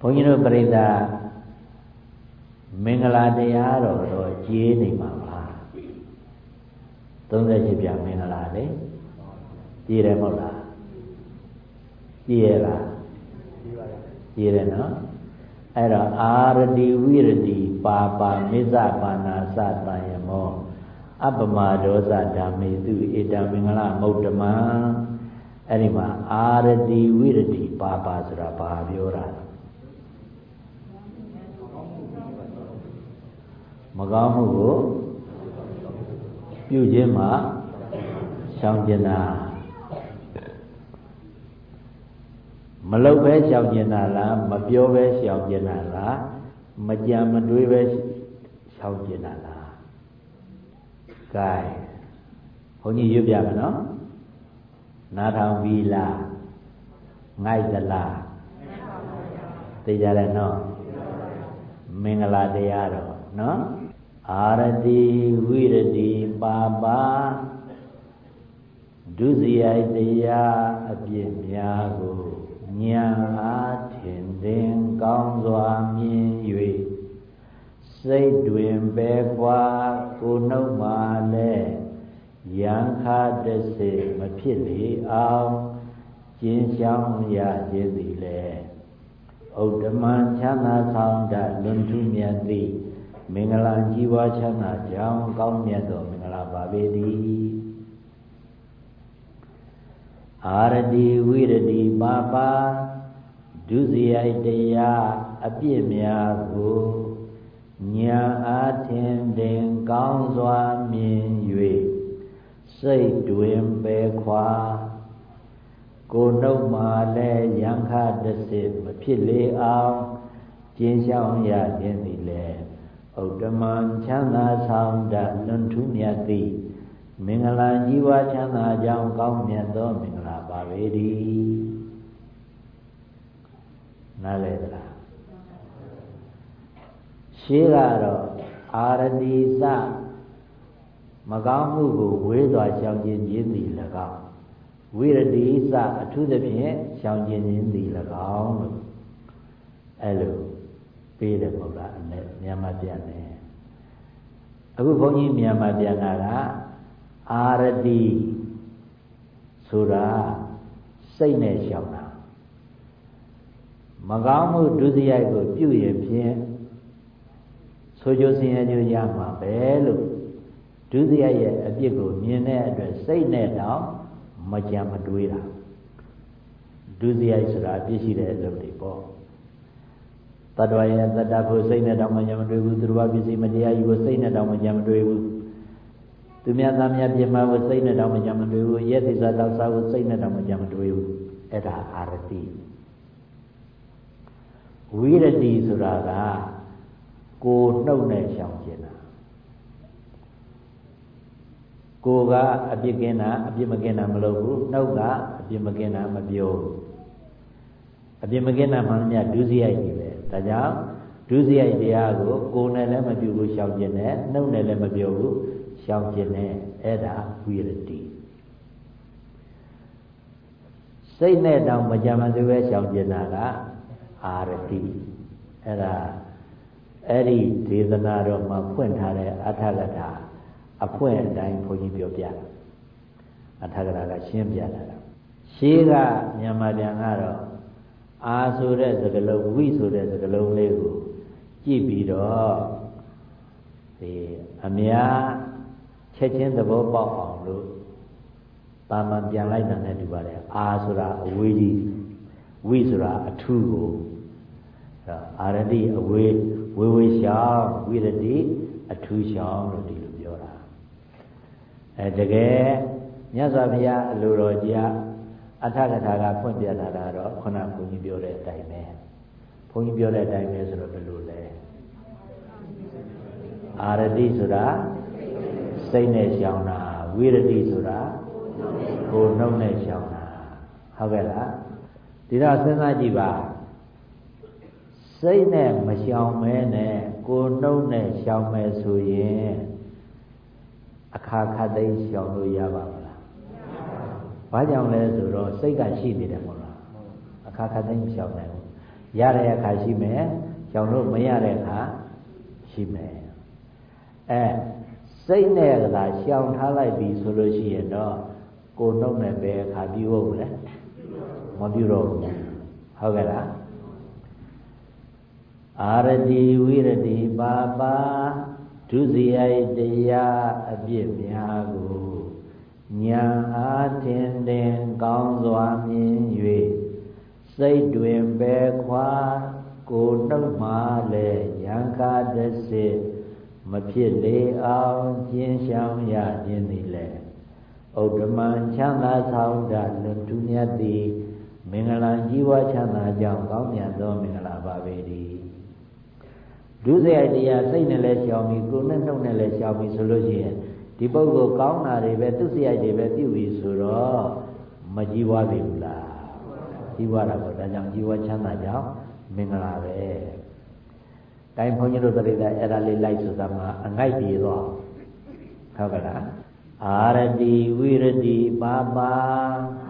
ဘုန်းကြီးတို့ပြိဿမင်္ဂလာတရားတော်တော့ကြေးနေမှာပါ38ပြမင်္ဂလာလေကြေးတယ်မဟုတ်လားကြေးရလားကြေးတယ်နော်အဲ့တော့အာရတိဝိရတိပါပါမိစ္ဆပါဏာသတံယမောအပမဒောဇဓမ္မေသူဧတမင်္ဂလမௌတ္တမံအဲ့ဒီမှာအာရတိဝိရတိပါပါဆိုတာဘာပြောတာ မကောင်းမှုကိုပြုခြင်းမှာရှောင်ကျင်တာမလုတ်ပဲရှောင်ကျင်တာလားမပြောပဲရှောင်ကျင်တာလားမကြံမတွေးပဲရှောင်ကျင်တာလား gain ဘုန်းကြီးရွတ်ပြမယ်နော်နားထောင်ပြီလားငိုက်သလားသိကြတယ်နော်မင်္ဂလာတရားတော်နော် အာရတိဝိရတိပါပါဒုစရိုက်တရားအပြစ်များကိုဉာဏ်အားထင်သင်ကောင်းစွာမြင်၍စိတ်တွင်ပဲကွာကိုနှုတ်မှလည်းယံခါတစေမဖြစ်လေအောင်ကျင်းရှောင်းရခြင်းသည်လေဥဒ္ဓမံချမ်းသာဆောင်တလွန်ထူးမြတ်သည် မင်္ဂလာကြီးပွားချမ်းသာကြောင်းကောင်းမြတ်သောမင်္ဂလာပါပေသည်အာရတိဝိရတိပါပါဒုစရိုက်တရားအပြစ်များကိုညာအားထင်တင်ကောင်းစွာမြင်၍စိတ်တွင်ပဲခွာကိုနှုတ်မှလည်းယံခတစစ်မဖြစ်လေအောင်ကျင်းရှောင်းရခြင်းသည်လည်း ဥဒ္ဓမံချမ်းသာဆောင်တလွန်ထူးမြတ်သည်မင်္ဂလာကြီးပွားချမ်းသာကြောင်းကောင်းမြတ်သောမင်္ဂလာပါပေသည်နားလည်သလားရှင်းကတော့အာရတိစမကောင်းမှုကိုဝေးစွာရှောင်ကျင်ခြင်းသည်၎င်းဝိရတိစအထူးသဖြင့်ရှောင်ကျင်ခြင်းသည်၎င်းလို့အဲ့လို ပေးတယ်မဟုတ်လားအနဲ့မြန်မာပြန်တယ်အခုဘုန်းကြီးမြန်မာပြန်တာကအာရတိဆိုတာစိတ်နဲ့ရှောင်တာမကောင်းမှုဒုစရိုက်ကိုပြုရင်ဖြင့်ဆိုကြဆင်းရဲကြရမှာပဲလို့ဒုစရိုက်ရဲ့အပြစ်ကိုမြင်တဲ့အတွက်စိတ်နဲ့တော့မကြံမတွေးတာဒုစရိုက်ဆိုတာအပြစ်ရှိတဲ့အလုပ်တွေပေါ့ တတ္တဝရဲ့တတ္တဖို့စိတ်နဲ့တော့မကြံမတွေးဘူးသူတော်ဘာပစ္စည်းမတရားယူဖို့စိတ်နဲ့တော့မကြံမတွေးဘူးသူများသားများပြင်မာဖို့စိတ်နဲ့တော့မကြံမတွေးဘူးရဲ့သစ္စာတော့စားဖို့စိတ်နဲ့တော့မကြံမတွေးဘူးအဲ့ဒါအာရတိဝိရတိဆိုတာကကိုနှုတ်နဲ့ရှောင်ကျင်တာကိုကအပြစ်ကင်းတာအပြစ်မကင်းတာမလုပ်ဘူးနှုတ်ကအပြစ်မကင်းတာမပြောဘူးအပြစ်မကင်းတာမှန်မြတ်ဒုစရိုက်ကြီးပဲ ဒါကြောင့်ဒုစရိုက်တရားကိုကိုယ်နဲ့လည်းမပြုဘူးရှောင်ကျင်တယ်နှုတ်နဲ့လည်းမပြောဘူးရှောင်ကျင်တယ်အဲ့ဒါဝိရတိစိတ်နဲ့တောင်မကြမ်းမစပဲရှောင်ကျင်တာကအာရတိအဲ့ဒါအဲ့ဒီဒေသနာတော်မှာဖွင့်ထားတဲ့အထကထာအဖွင့်အတိုင်းဘုန်းကြီးပြောပြအထကထာကရှင်းပြတာရှေးကမြန်မာပြန်ကတော့ အာဆိုတဲ့စကလုံးဝိဆိုတဲ့စကလုံးလေးကိုကြည့်ပြီးတော့ဒီအများချက်ချင်းသဘောပေါက်အောင်လို့တာမန်ပြန်လိုက်တာနဲ့တူပါတယ်အာဆိုတာအဝေးကြီးဝိဆိုတာအထူးကိုအာရတိအဝေးဝေဝေရှောင်းဝိရတိအထူးရှောင်းလို့ဒီလိုပြောတာအဲတကယ်မြတ်စွာဘုရားအလိုတော်ကြီး အထကထာကဖွင့်ပြတာတော့ခုနဘုန်းကြီးပြောတဲ့အတိုင်းပဲဘုန်းကြီးပြောတဲ့အတိုင်းပဲဆိုတော့ဘယ်လိုလဲအာရတိဆိုတာစိတ်နဲ့ရှောင်တာဝိရတိဆိုတာကိုယ်နှုတ်နဲ့ရှောင်တာဟုတ်ကဲ့လားဒီတော့စဉ်းစားကြည့်ပါစိတ်နဲ့မရှောင်မဲနဲ့ကိုယ်နှုတ်နဲ့ရှောင်မယ်ဆိုရင်အခါခတ်သိမ်းရှောင်လို့ရပါမလား ဘာကြောင့်လဲဆိုတော့စိတ်ကရှိနေတယ်မဟုတ်လားအခါခတ်သိမ်းမရှောင်နိုင်ဘူးရတဲ့အခါရှိမယ်ရှောင်လို့မရတဲ့အခါရှိမယ်အဲစိတ်နဲ့ကသာရှောင်ထားလိုက်ပြီဆိုလို့ရှိရင်တော့ကိုနှုတ်နဲ့ပဲအခါပြုဖို့လေမပြုတော့ဘူးဟုတ်ကဲ့လားအာရတိဝိရတိပါပါဒုစရိုက်တရားအပြစ်များကို ညာအားထင်တင်ကောင်းစွာမြင်၍စိတ်တွင်ပဲခွာကိုနှုတ်မှလည်းရံကာတစစ်မဖြစ်လေအောင်ကျင်းရှောင်ရခြင်းသည်လေဥဒ္ဓမံချမ်းသာဆောင်တလွန်ထူးမြတ်သည်မင်္ဂလာကြီးဝါချမ်းသာကြောင့်ကောင်းမြတ်သောမင်္ဂလာပါပေ၏ဒုစရိုက်တရားစိတ်နဲ့လည်းရှောင်ပြီးကိုယ်နဲ့နှုတ်နဲ့လည်းရှောင်ပြီးဆိုလို့ရှိရင် ဒီပုဂ္ဂိုလ်ကောင်းတာတွေပဲသူစရိုက်တွေပဲပြုပြီးဆိုတော့မကြီးဝါပြီဘူးလားကြီးဝါတာပေါ့ဒါကြောင့်ကြီးဝါချမ်းသာကြောင့်မင်္ဂလာပဲတိုင်းဘုန်းကြီးတို့တရိတာအဲ့ဒါလေးလိုက်ဆိုတာမှာအငိုက်ပြေတော့ဟုတ်ကလားအာရတိဝိရတိပါပါ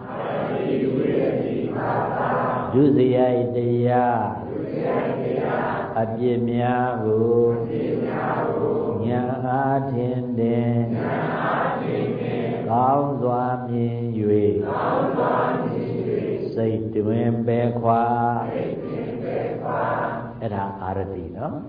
အာရတိဝိရတိပါပါဒုစရိုက်တရားဒုစရိုက်တရားအပြစ်များကိုအပြစ်များကိုညာ အားထင်တယ်ညာအားထင်တယ်ကောင်းစွာမြင်၍ကောင်းစွာမြင်၍စိတ်တွင်ပဲခွာစိတ်တွင်ပဲခွာအဲ့ဒါအာရတိနော်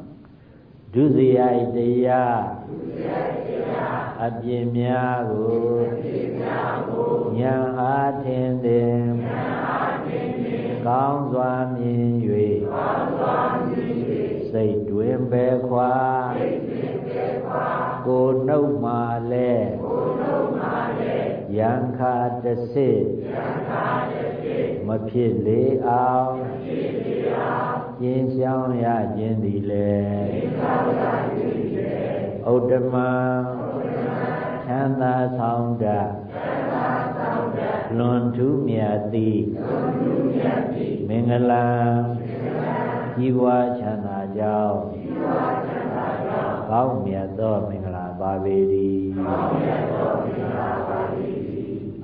ဒုစရိုက်တရားဒုစရိုက်တရားအပြစ်များကိုအပြစ်များကိုညာအားထင်တယ်ညာအားထင်တယ်ကောင်းစွာမြင်၍ကောင်းစွာမြင်၍စိတ်တွင်ပဲခွာစိတ်တွင်ပဲခွာ ကိုနှုတ်မှလဲကိုနှုတ်မှလဲယံခာတစစ်ယံခာတစစ်မဖြစ်လေအောင်မဖြစ်လေအောင်ကျင်းရှောင်းရခြင်းသည်လေကျင်းရှောင်းရခြင်းသည်လေဥဒ္ဓမံချမ်းသာဆောင်တတ်လွန်ထူးမြတ်သည်မင်္ဂလာကြီးပွားချမ်းသာကြောင်း ကောင်းမြတ်သောမင်္ဂလာပါပေသည်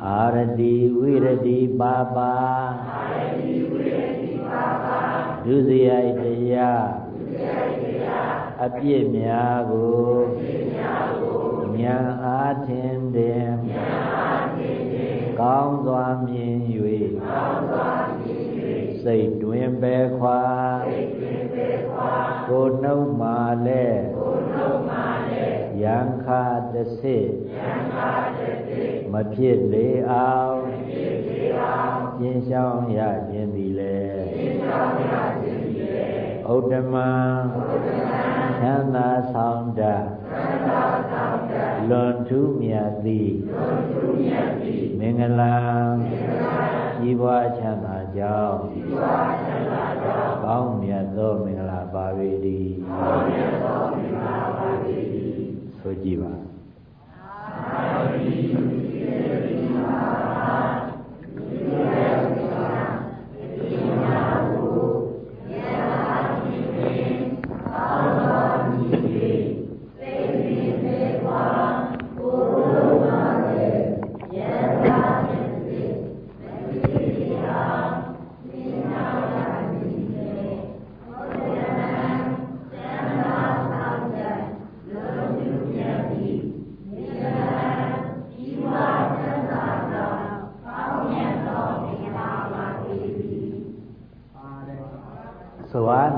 အာရတိဝိရတိပါပါဒုစရိုက်တရားအပြစ်များကိုဉာဏ်အားထင်တယ်ကောင်းစွာမြင်၍စိတ်တွင်ပဲခွာကိုနှုတ်မှလည်း ယံခာတစစ်မဖြစ်လေအောင်ကျင်းရှောင်းရခြင်းသည်လေဥဒ္ဓမံချမ်းသာဆောင်တတ်လွန်ထူးမြတ်သည်မင်္ဂလာကြီးပွားချမ်းသာကြောင်းကောင်းမြတ်သောမင်္ဂလာပါပေသည် ဆိုကြည့်ပါဆိုပါ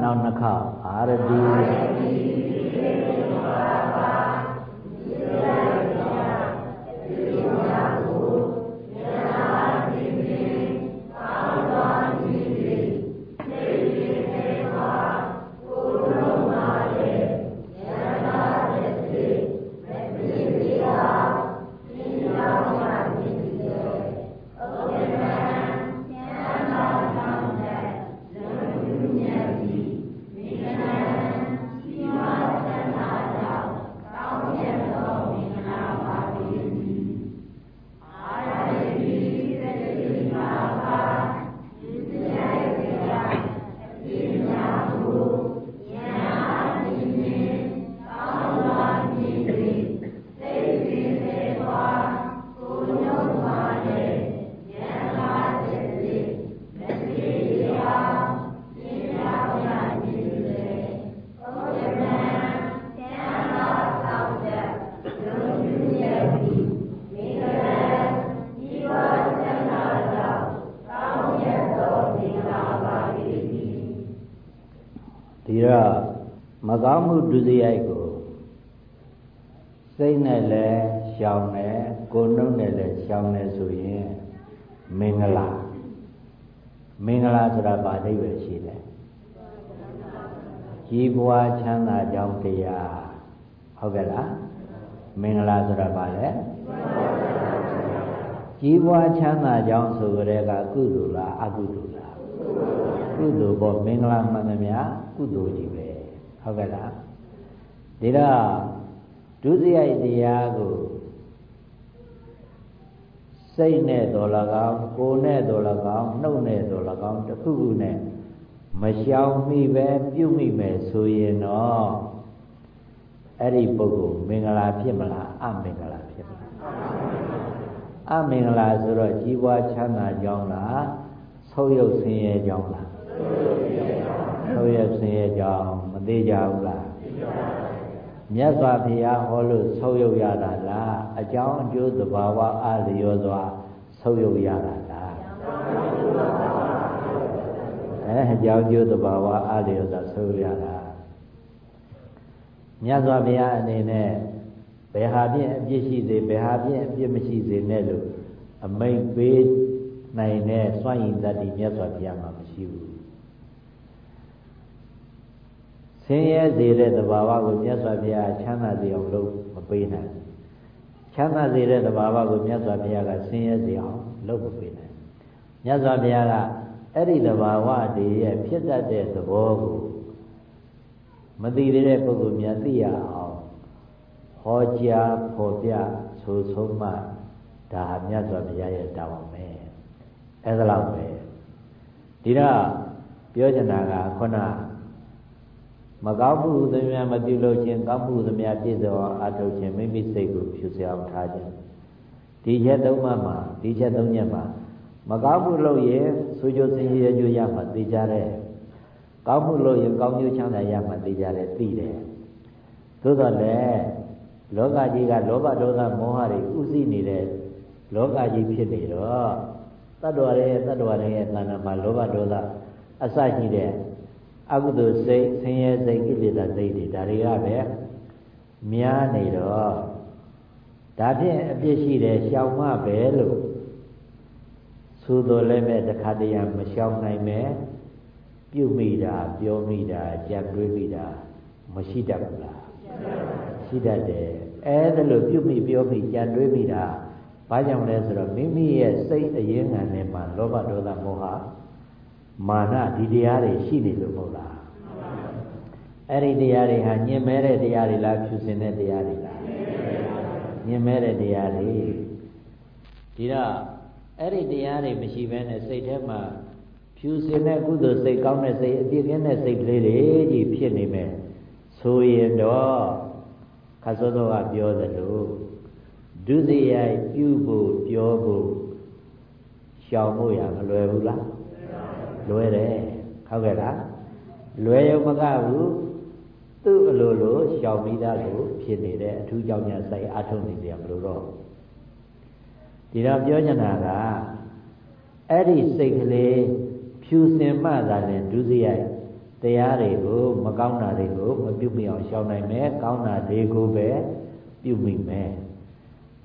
နောက်နှစ်ခေါက်အာရတိ ဒုစရိုက်ကိုစိတ်နဲ့လည်းရှောင်တယ်ကိုယ်နှုတ်နဲ့လည်းရှောင်တယ်ဆိုရင်မင်္ဂလာမင်္ဂလာဆိုတာဗာအိဗယ်ရှိတယ်ကြီးပွားချမ်းသာကြောင်းတရားဟုတ်ကဲ့လားမင်္ဂလာဆိုတာဗာလဲကြီးပွားချမ်းသာကြောင်းဆိုကြတဲ့ကကုသိုလ်လားအကုသိုလ်လားကုသိုလ်ပေါ့မင်္ဂလာမှန်သမျှကုသိုလ်ကြီးပဲဟုတ်ကဲ့လား ဒီတော့ဒုစရိုက်တရားကိုစိတ်နဲ့တော်၎င်းကိုယ်နဲ့တော်၎င်းနှုတ်နဲ့တော်၎င်းတစ်ခုခုနဲ့မရှောင်မိပဲပြုမိမယ်ဆိုရင်တော့အဲ့ဒီပုဂ္ဂိုလ်မင်္ဂလာဖြစ်မလားအမင်္ဂလာဖြစ်မလားအမင်္ဂလာဆိုတော့ကြီးပွားချမ်းသာကြောင်းလားဆုပ်ယုပ်ဆင်းရဲကြောင်းလားဆုပ်ယုပ်ဆင်းရဲကြောင်းမသေးကြဘူးလား မြတ်စွာဘုရားဟောလို့ဆုပ်ယုပ်ရတာလားအကြောင်းအကျိုးသဘာဝအားလျော်စွာဆုပ်ယုပ်ရတာလားအဲအကြောင်းအကျိုးသဘာဝအားလျော်စွာဆုပ်ယုပ်ရတာမြတ်စွာဘုရားအနေနဲ့ဘယ်ဟာဖြင့်အပြစ်ရှိစေဘယ်ဟာဖြင့်အပြစ်မရှိစေနဲ့လို့အမိတ်ပေးနိုင်တဲ့စွန့်ရင်တတ်ဒီမြတ်စွာဘုရားမှာမရှိဘူးဆ င်းရဲစေတဲ့သဘာဝကိုမြတ်စွာဘုရားချမ်းသာစေအောင်လုပ်မပေးနိုင်ချမ်းသာစေတဲ့သဘာဝကိုမြတ်စွာဘုရားကဆင်းရဲစေအောင်လုပ်မပေးနိုင်မြတ်စွာဘုရားကအဲ့ဒီသဘာဝတွေရဲ့ဖြစ်တတ်တဲ့သဘောကိုမသိသေးတဲ့ပုဂ္ဂိုလ်များသိရအောင်ဟောကြားဖော်ပြဆိုဆုံးမှဒါဟာမြတ်စွာဘုရားရဲ့တာဝန်ပဲအဲ့ဒါလောက်ပဲဒီတော့ပြောချင်တာကခုန မကောင်းမှုသမျှမပြုလို့ခြင်းကောင်းမှုသမျှပြည့်စုံအောင်အထုတ်ခြင်းမိမိစိတ်ကိုဖြူစအောင်ထားခြင်းဒီချက်သုံးပါးမှာဒီချက်သုံးချက်မှာမကောင်းမှုလုပ်ရင်ဆူကြိုစင်ရကြရမှသိကြတယ်ကောင်းမှုလုပ်ရင်ကောင်းကျိုးချမ်းသာရမှသိကြတယ်သိတယ်သို့တော်လည်းလောကကြီးကလောဘဒေါသမောဟတွေဥသိနေတဲ့လောကကြီးဖြစ်နေတော့တတ္တဝရရဲ့တတ္တဝရရဲ့တဏ္ဍာမှာလောဘဒေါသအစရှိတဲ့ အကုသိုလ်စိတ်ဆင်းရဲစိတ်ကိလေသာစိတ်တွေဒါတွေကပဲများနေတော့ဒါဖြင့်အပြစ်ရှိတယ်ရှောင်မှပဲလို့သို့တော်လည်းပဲတခါတည်းမရှောင်နိုင်ပဲပြုမိတာပြောမိတာကြံတွေးမိတာမရှိတတ်ဘူးလားရှိတတ်တယ်အဲဒါလို့ပြုမိပြောမိကြံတွေးမိတာဘာကြောင့်လဲဆိုတော့မိမိရဲ့စိတ်အရင်းခံထဲမှာလောဘဒေါသမောဟ မာနဒီတရားတွေရှိနေလို့မဟုတ်လားအဲ့ဒီတရားတွေဟာညင်မဲတဲ့တရားတွေလားဖြူစင်တဲ့တရားတွေလားညင်မဲတဲ့တရားတွေဒီတော့အဲ့ဒီတရားတွေမရှိဘဲနဲ့စိတ်ထဲမှာဖြူစင်တဲ့ကုသိုလ်စိတ်ကောင်းတဲ့စိတ်အပြည့်ကင်းတဲ့စိတ်ကလေးတွေကြီးဖြစ်နေမယ်ဆိုရင်တော့ခါစောသောကပြောသလိုဒုစရိုက်ပြုဖို့ပြောဖို့ရှောင်ဖို့ရမလွယ်ဘူးလား လွယ်တယ်ဟုတ်ကဲ့လားလွယ်ရုံမကဘူးသူ့အလိုလိုရှောင်ပြီးသားကိုဖြစ်နေတဲ့အထူးကြောင့်ညာဆိုင်အထုံးနေကြမလို့တော့ဒီတော့ပြောချင်တာကအဲ့ဒီစိတ်ကလေးဖြူစင်မှသာလဲဒုစရိုက်တရားတွေကိုမကောင်းတာတွေကိုမပြုမိအောင်ရှောင်နိုင်မယ်ကောင်းတာတွေကိုပဲပြုမိမယ်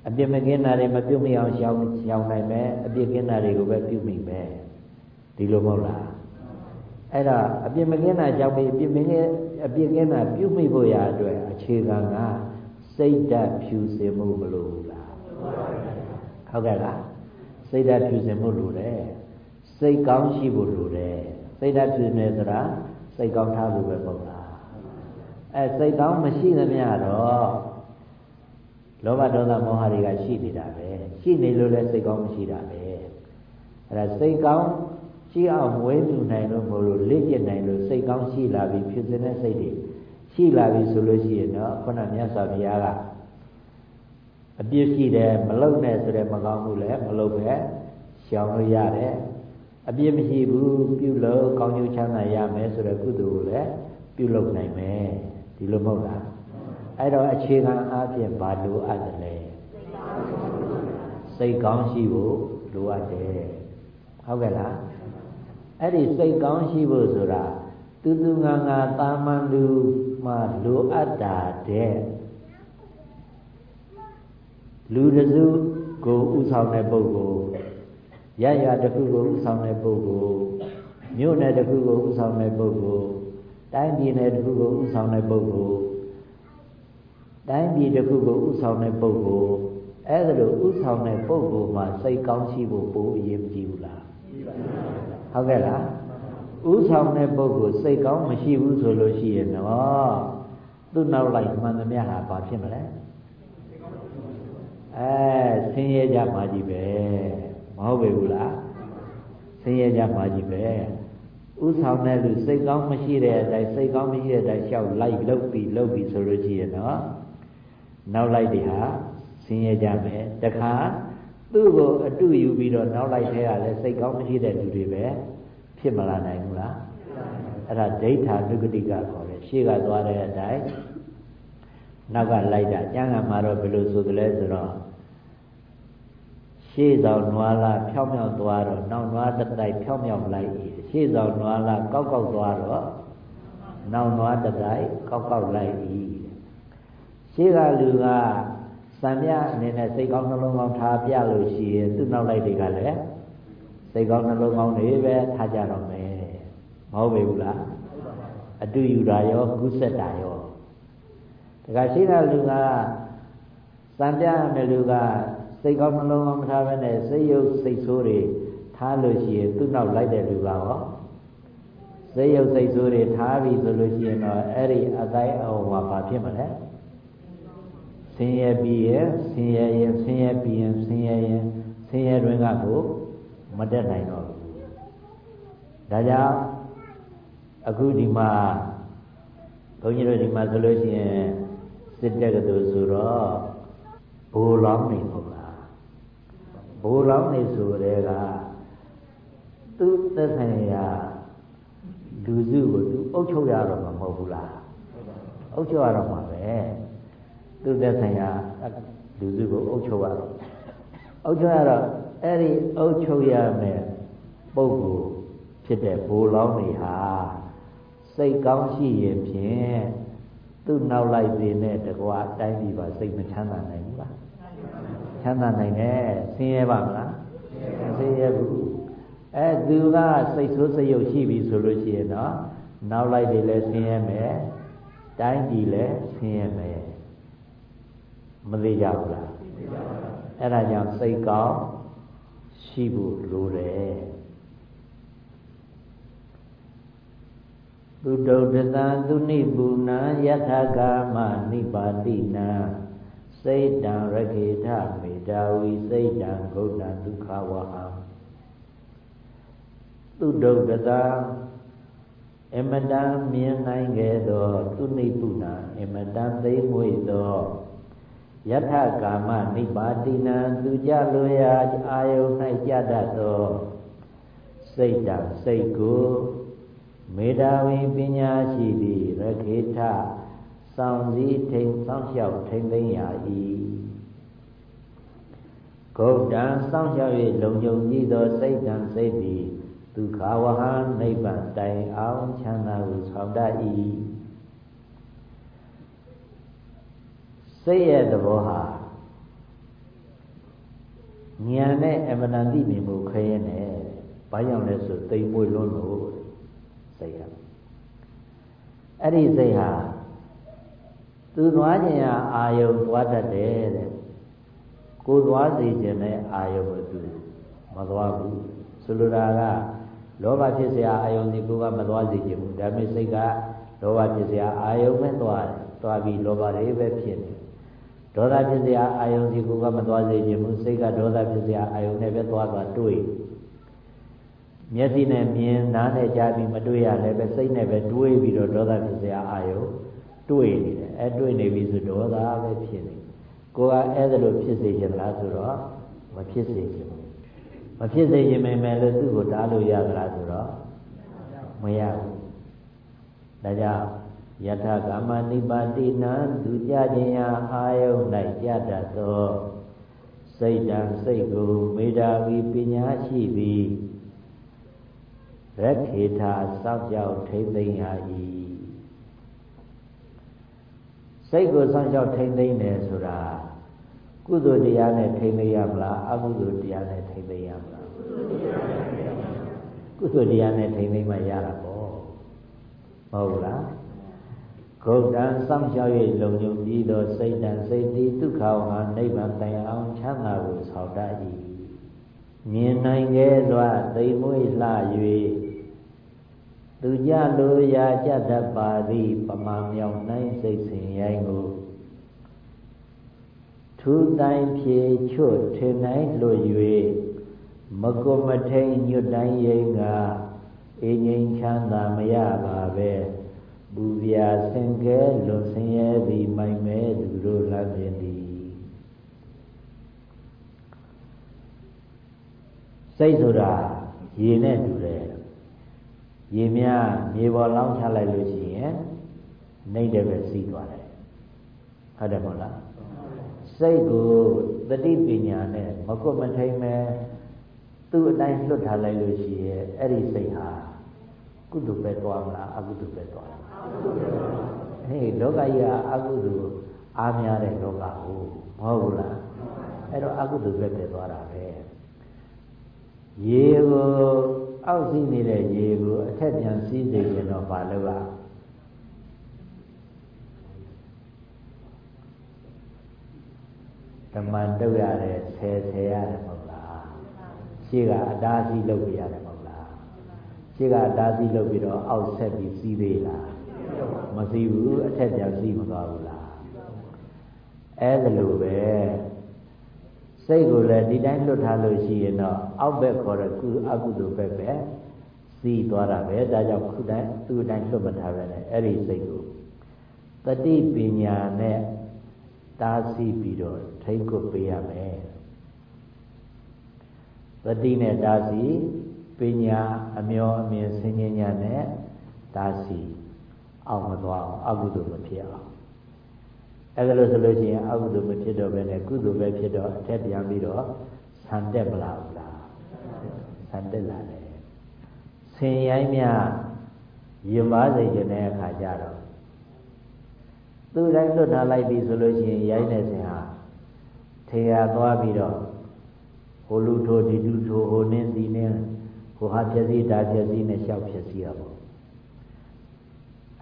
အပြစ်မကင်းတာတွေမပြုမိအောင်ရှောင်ရှောင်နိုင်မယ်အပြစ်ကင်းတာတွေကိုပဲပြုမိမယ် ဒီလိုမဟုတ်လားအဲ့ဒါအပြစ်မကင်းတာကြောင့်ပြီးအပြစ်မကင်းအပြစ်ကင်းတာပြုမိဖို့ရအတွက်အခြေခံကစိတ်ဓာတ်ဖြူစင်မှုမလိုဘူးလားဟုတ်ကဲ့လားစိတ်ဓာတ်ဖြူစင်မှုလိုတယ်စိတ်ကောင်းရှိဖို့လိုတယ်စိတ်ဓာတ်ဖြူနေဆိုတာစိတ်ကောင်းထားဖို့ပဲပေါ့လားအဲစိတ်ကောင်းမရှိသမျှတော့လောဘဒေါသမောဟတွေကရှိနေတာပဲရှိနေလို့လည်းစိတ်ကောင်းမရှိတာပဲအဲဒါစိတ်ကောင်း ရှိအောင်မွေးမြူနိုင်လို့မလို့လေ့ကျင့်နိုင်လို့စိတ်ကောင်းရှိလာပြီဖြစ်တဲ့စိတ်တွေရှိလာပြီဆိုလို့ရှိရင်တော့ခုနမြတ်စွာဘုရားကအပြစ်ရှိတယ်မလုံနဲ့ဆိုတဲ့မကောင်းမှုလည်းမလုံပဲရှောင်လို့ရတယ်အပြစ်မရှိဘူးပြုလို့ကောင်းကျိုးချမ်းသာရမယ်ဆိုတဲ့ကုသိုလ်ကိုလည်းပြုလုပ်နိုင်မယ်ဒီလိုမဟုတ်လားအဲ့တော့အခြေခံအားဖြင့်ဘာလိုအပ်တယ်လဲစိတ်ကောင်းရှိဖို့လိုအပ်တယ်ဟုတ်ကဲ့လား အဲ့ဒီစိတ်ကောင်းရှိဖို့ဆိုတာတသူသူငါငါတာမန်လူမှလိုအပ်တာတဲ့လူတစုကိုဥဆောင်တဲ့ပုဂ္ဂိုလ်ရရတစ်ခုကိုဥဆောင်တဲ့ပုဂ္ဂိုလ်မြို့နယ်တစ်ခုကိုဥဆောင်တဲ့ပုဂ္ဂိုလ်တိုင်းပြည်နယ်တစ်ခုကိုဥဆောင်တဲ့ပုဂ္ဂိုလ်တိုင်းပြည်တစ်ခုကိုဥဆောင်တဲ့ပုဂ္ဂိုလ်အဲ့ဒါလိုဥဆောင်တဲ့ပုဂ္ဂိုလ်မှာစိတ်ကောင်းရှိဖို့ပိုအရေးမကြီးဘူးလား ဟုတ်ကဲ့လားဥဆောင်တဲ့ပုဂ္ဂိုလ်စိတ်ကောင်းမရှိဘူးဆိုလို့ရှိရင်တော့သူ့နောက်လိုက်မှန်သမျှဟာဘာဖြစ်မလဲအဲဆင်းရဲကြမှာကြီးပဲမဟုတ်ပေဘူးလားဆင်းရဲကြမှာကြီးပဲဥဆောင်တဲ့လူစိတ်ကောင်းမရှိတဲ့အတိုင်းစိတ်ကောင်းမရှိတဲ့အတိုင်းရှောက်လိုက်လှုပ်ပြီးလှုပ်ပြီးဆိုလို့ရှိရင်တော့နောက်လိုက်တွေဟာဆင်းရဲကြမယ်တခါ သူ့ကိုအတူယူပြီးတော့နောက်လိုက်ထဲကလည်းစိတ်ကောင်းမရှိတဲ့လူတွေပဲဖြစ်မလာနိုင်ဘူးလားအဲ့ဒါဒိဋ္ဌာနုကတိကခေါ်တယ်ရှေ့ကသွားတဲ့အတိုင်းနောက်ကလိုက်တာကျမ်းဂန်မှာတော့ဘယ်လိုဆိုသလဲဆိုတော့ရှေ့ဆောင်နွားလာဖြောင်းဖြောင်းသွားတော့နောက်နွားတစ်တိုက်ဖြောင်းဖြောင်းလိုက်ရှေ့ဆောင်နွားလာကောက်ကောက်သွားတော့နောက်နွားတစ်တိုက်ကောက်ကောက်လိုက်ဤရှေ့ကလူက စံပြအနေနဲ့စိတ်ကောင်းနှလုံးကောင်းထားပြလို့ရှိရင်သူ့နောက်လိုက်တွေကလည်းစိတ်ကောင်းနှလုံးကောင်းတွေပဲထားကြတော့မယ်မဟုတ်ပေဘူးလားအတူယူတာရောကုသတာရောတခါရှိတဲ့လူကစံပြမယ်လူကစိတ်ကောင်းနှလုံးကောင်းမထားဘဲနဲ့စိတ်ယုတ်စိတ်ဆိုးတွေထားလို့ရှိရင်သူ့နောက်လိုက်တဲ့လူကရောစိတ်ယုတ်စိတ်ဆိုးတွေထားပြီဆိုလို့ရှိရင်တော့အဲ့ဒီအတိုင်းအဝါဘာဖြစ်မလဲ ဆင်းရဲပြီးရင်ဆင်းရဲရင်ဆင်းရဲပြီးရင်ဆင်းရဲရင်ဆင်းရဲတွင်ကကိုမတက်နိုင်တော့ဘူးဒါကြောင့်အခုဒီမှာဘုန်းကြီးတို့ဒီမှာဆိုလို့ရှိရင်စစ်တက်ကတူဆိုတော့ဘိုးလောင်းနေဟုတ်လားဘိုးလောင်းနေဆိုတဲ့ကသူသက်ဆိုင်ရာလူစုကိုသူအုပ်ချုပ်ရတော့မှာမဟုတ်ဘူးလားအုပ်ချုပ်ရတော့မှာပဲ သူသက်ဆိုင်ရာလူစုကိုအုပ်ချုပ်ရတော့အုပ်ချုပ်ရတော့အဲ့ဒီအုပ်ချုပ်ရမယ်ပုဂ္ဂိုလ်ဖြစ်တဲ့ဘိုးလောင်းတွေဟာစိတ်ကောင်းရှိရင်ဖြင့်သူ့နောက်လိုက်သေးနဲ့တကွာတိုင်းပြည်ပါစိတ်မချမ်းသာနိုင်ဘူးလားချမ်းသာနိုင်တယ်ဆင်းရဲပါမလားဆင်းရဲဘူးအဲသူကစိတ်ဆိုးစိတ်ယုတ်ရှိပြီဆိုလို့ရှိရင်တော့နောက်လိုက်တွေလည်းဆင်းရဲမယ်တိုင်းပြည်လည်းဆင်းရဲမယ် မသေးကြဘူးလားအဲ့ဒါကြောင့်စိတ်ကောင်းရှိဖို့လိုတယ်သူဒုဒ္ဒတံသူနိပုဏံယထာကာမနိပါတိနံစိတ်တံရခေထမေတ္တာဝီစိတ်တံဂုဏဒုက္ခဝဟံသူဒုဒ္ဒတံအမတံမြင်နိုင်ခဲ့သောသူနိပုဏံအမတံသိမွေ့သော ယထကာမနိပါတိနံသူကြလိုရာအာယုန်၌ကြတတ်သောစိတ်တံစိတ်ကိုမေတ္တာဝိပညာရှိသည်ရခေထစောင့်စည်းထိန်စောင့်ရှောက်ထိန်သိမ်းရာ၏ဂုတ်တံစောင့်ရှောက်၍လုံခြုံကြည်သောစိတ်တံစိတ်သည်ဒုက္ခဝဟနိဗ္ဗာန်တိုင်အောင်ချမ်းသာကိုဆောင်တတ်၏ စိတ်ရဲ့သဘောဟာဉာဏ်နဲ့အမှန်တန်သိမြင်မှုခဲရဲနဲ့ဘာကြောင့်လဲဆိုသိမ်မွေ့လွန်းလို့စိတ်ဟာအဲ့ဒီစိတ်ဟာသူသွားခြင်းဟာအာယုံသွားတတ်တယ်တဲ့ကိုသွားစေခြင်းနဲ့အာယုံကိုသူမသွားဘူးဆိုလိုတာကလောဘဖြစ်เสียအာယုံဒီကိုကမသွားစေခြင်းဘူးဒါပေမဲ့စိတ်ကလောဘဖြစ်เสียအာယုံပဲသွားတယ်သွားပြီးလောဘတွေပဲဖြစ်နေ ဒေါသဖြစ်စရာအာယုံစီကိုကမသွားစေခြင်းဘူးစိတ်ကဒေါသဖြစ်စရာအာယုံနဲ့ပဲသွားသွားတွေ့မျက်စိနဲ့မြင်နားနဲ့ကြားပြီးမတွေ့ရလည်းပဲစိတ်နဲ့ပဲတွေးပြီးတော့ဒေါသဖြစ်စရာအာယုံတွေ့နေတယ်အဲတွေ့နေပြီဆိုဒေါသပဲဖြစ်နေကိုကအဲ့ဒါလိုဖြစ်စေခြင်းလားဆိုတော့မဖြစ်စေခြင်းမဖြစ်စေခြင်းမယ်မယ်လို့သူ့ကိုတားလို့ရသလားဆိုတော့မရဘူးဒါကြောင့် ယထာကာမနိပါတိနံသူကြခြင်းရာအာယုန်၌ကြတတ်သောစိတ်တံစိတ်ကိုမေတ္တာဝီပညာရှိသည်ရခေထာစောင့်ကြောက်ထိမ့်သိမ့်ရ၏စိတ်ကိုစောင့်ကြောက်ထိမ့်သိမ့်တယ်ဆိုတာကုသိုလ်တရားနဲ့ထိမ့်သိမ့်ရမလားအကုသိုလ်တရားနဲ့ထိမ့်သိမ့်ရမလားကုသိုလ်တရားနဲ့ထိမ့်သိမ့်မှရတာပေါ့မဟုတ်လား ဂုတ်တံစောင့်ရှောက်၍လုံခြုံပြီးသောစိတ်တံစိတ်တိဒုက္ခဝါနိဗ္ဗာန်တိုင်အောင်ချမ်းသာကိုဆောင်တတ်၏မြင်နိုင်ခဲ့စွာသိမ်မွေ့လှ၍သူကြလိုရာကြတတ်ပါသည်ပမာမြောင်နိုင်စိတ်စဉ်ရိုင်းကိုထူတိုင်းဖြေချွတ်ထင်နိုင်လွ၍မကုမထိန်ညွတ်တိုင်းရင်ကအင်းငိမ်ချမ်းသာမရပါပဲ ပူပြာဆင်ကဲလွန်ဆင်းရဲသည်မိုင်မဲသူတို့လပ်ပြင်းသည်စိတ်ဆိုတာရေနဲ့တူတယ်ရေများမြေပေါ်လောင်းချလိုက်လို့ရှိရင်နှိမ့်တယ်ပဲစီးသွားတယ်ဟုတ်တယ်မဟုတ်လားစိတ်ကိုတတိပညာနဲ့မကွတ်မထိန်မဲသူ့အတိုင်းလွတ်ထားလိုက်လို့ရှိရဲ့အဲ့ဒီစိတ်ဟာကုသိုလ်ပဲသွားမလားအကုသိုလ်ပဲသွားလား ဟေးလောကကြီးကအကုသိုလ်အားများတဲ့လောကကိုမဟုတ်ဘူးလားအဲ့တော့အကုသိုလ်ပဲပဲသွားတာပဲရေကိုအောက်စီးနေတဲ့ရေကိုအထက်ပြန်စီးစေရင်တော့ဘာလို့လဲဓမ္မတုတ်ရတယ်ဆယ်ဆယ်ရတယ်မဟုတ်လားရှေ့ကအတားစီးလုပ်ပြရတယ်မဟုတ်လားရှေ့ကအတားစီးလုပ်ပြီးတော့အောက်ဆက်ပြီးစီးသေးလား မစီးဘူးအထက်ပြန်စီးမသွားဘူးလားအဲ့ဒါလိုပဲစိတ်ကိုလည်းဒီတိုင်းလွတ်ထားလို့ရှိရင်တော့အောက်ဘက်ခေါ်တဲ့ကုအကုသိုလ်ဘက်ပဲစီးသွားတာပဲဒါကြောင့်ခုတိုင်းသူ့အတိုင်းလွတ်မထားပဲနဲ့အဲ့ဒီစိတ်ကိုတတိပညာနဲ့တားဆီးပြီးတော့ထိတ်ကုတ်ပေးရမယ်တတိနဲ့တားဆီးပညာအမျောအမြင်ဆင်ញညာနဲ့တားဆီး အောင်မသွားအောင်အကုသိုလ်မဖြစ်အောင်အဲ့ဒါလို့ဆိုလို့ရှိရင်အကုသိုလ်မဖြစ်တော့ဘဲနဲ့ကုသိုလ်ပဲဖြစ်တော့အထက်ပြန်ပြီးတော့ဆန်တက်မလားဘူးလားဆန်တက်လာတယ်ဆင်ရိုင်းများရင်ပါစေခြင်းတဲ့အခါကျတော့သူ့တိုင်းလွတ်ထားလိုက်ပြီဆိုလို့ရှိရင်ရိုင်းတဲ့ဆင်ဟာထေရသွားပြီးတော့ဟိုလူထိုဒီလူထိုဟိုနင်းဒီနင်းဟိုဟာဖြည့်စည်းဒါဖြည့်စည်းနဲ့ရှောက်ဖြည့်စည်းရပါ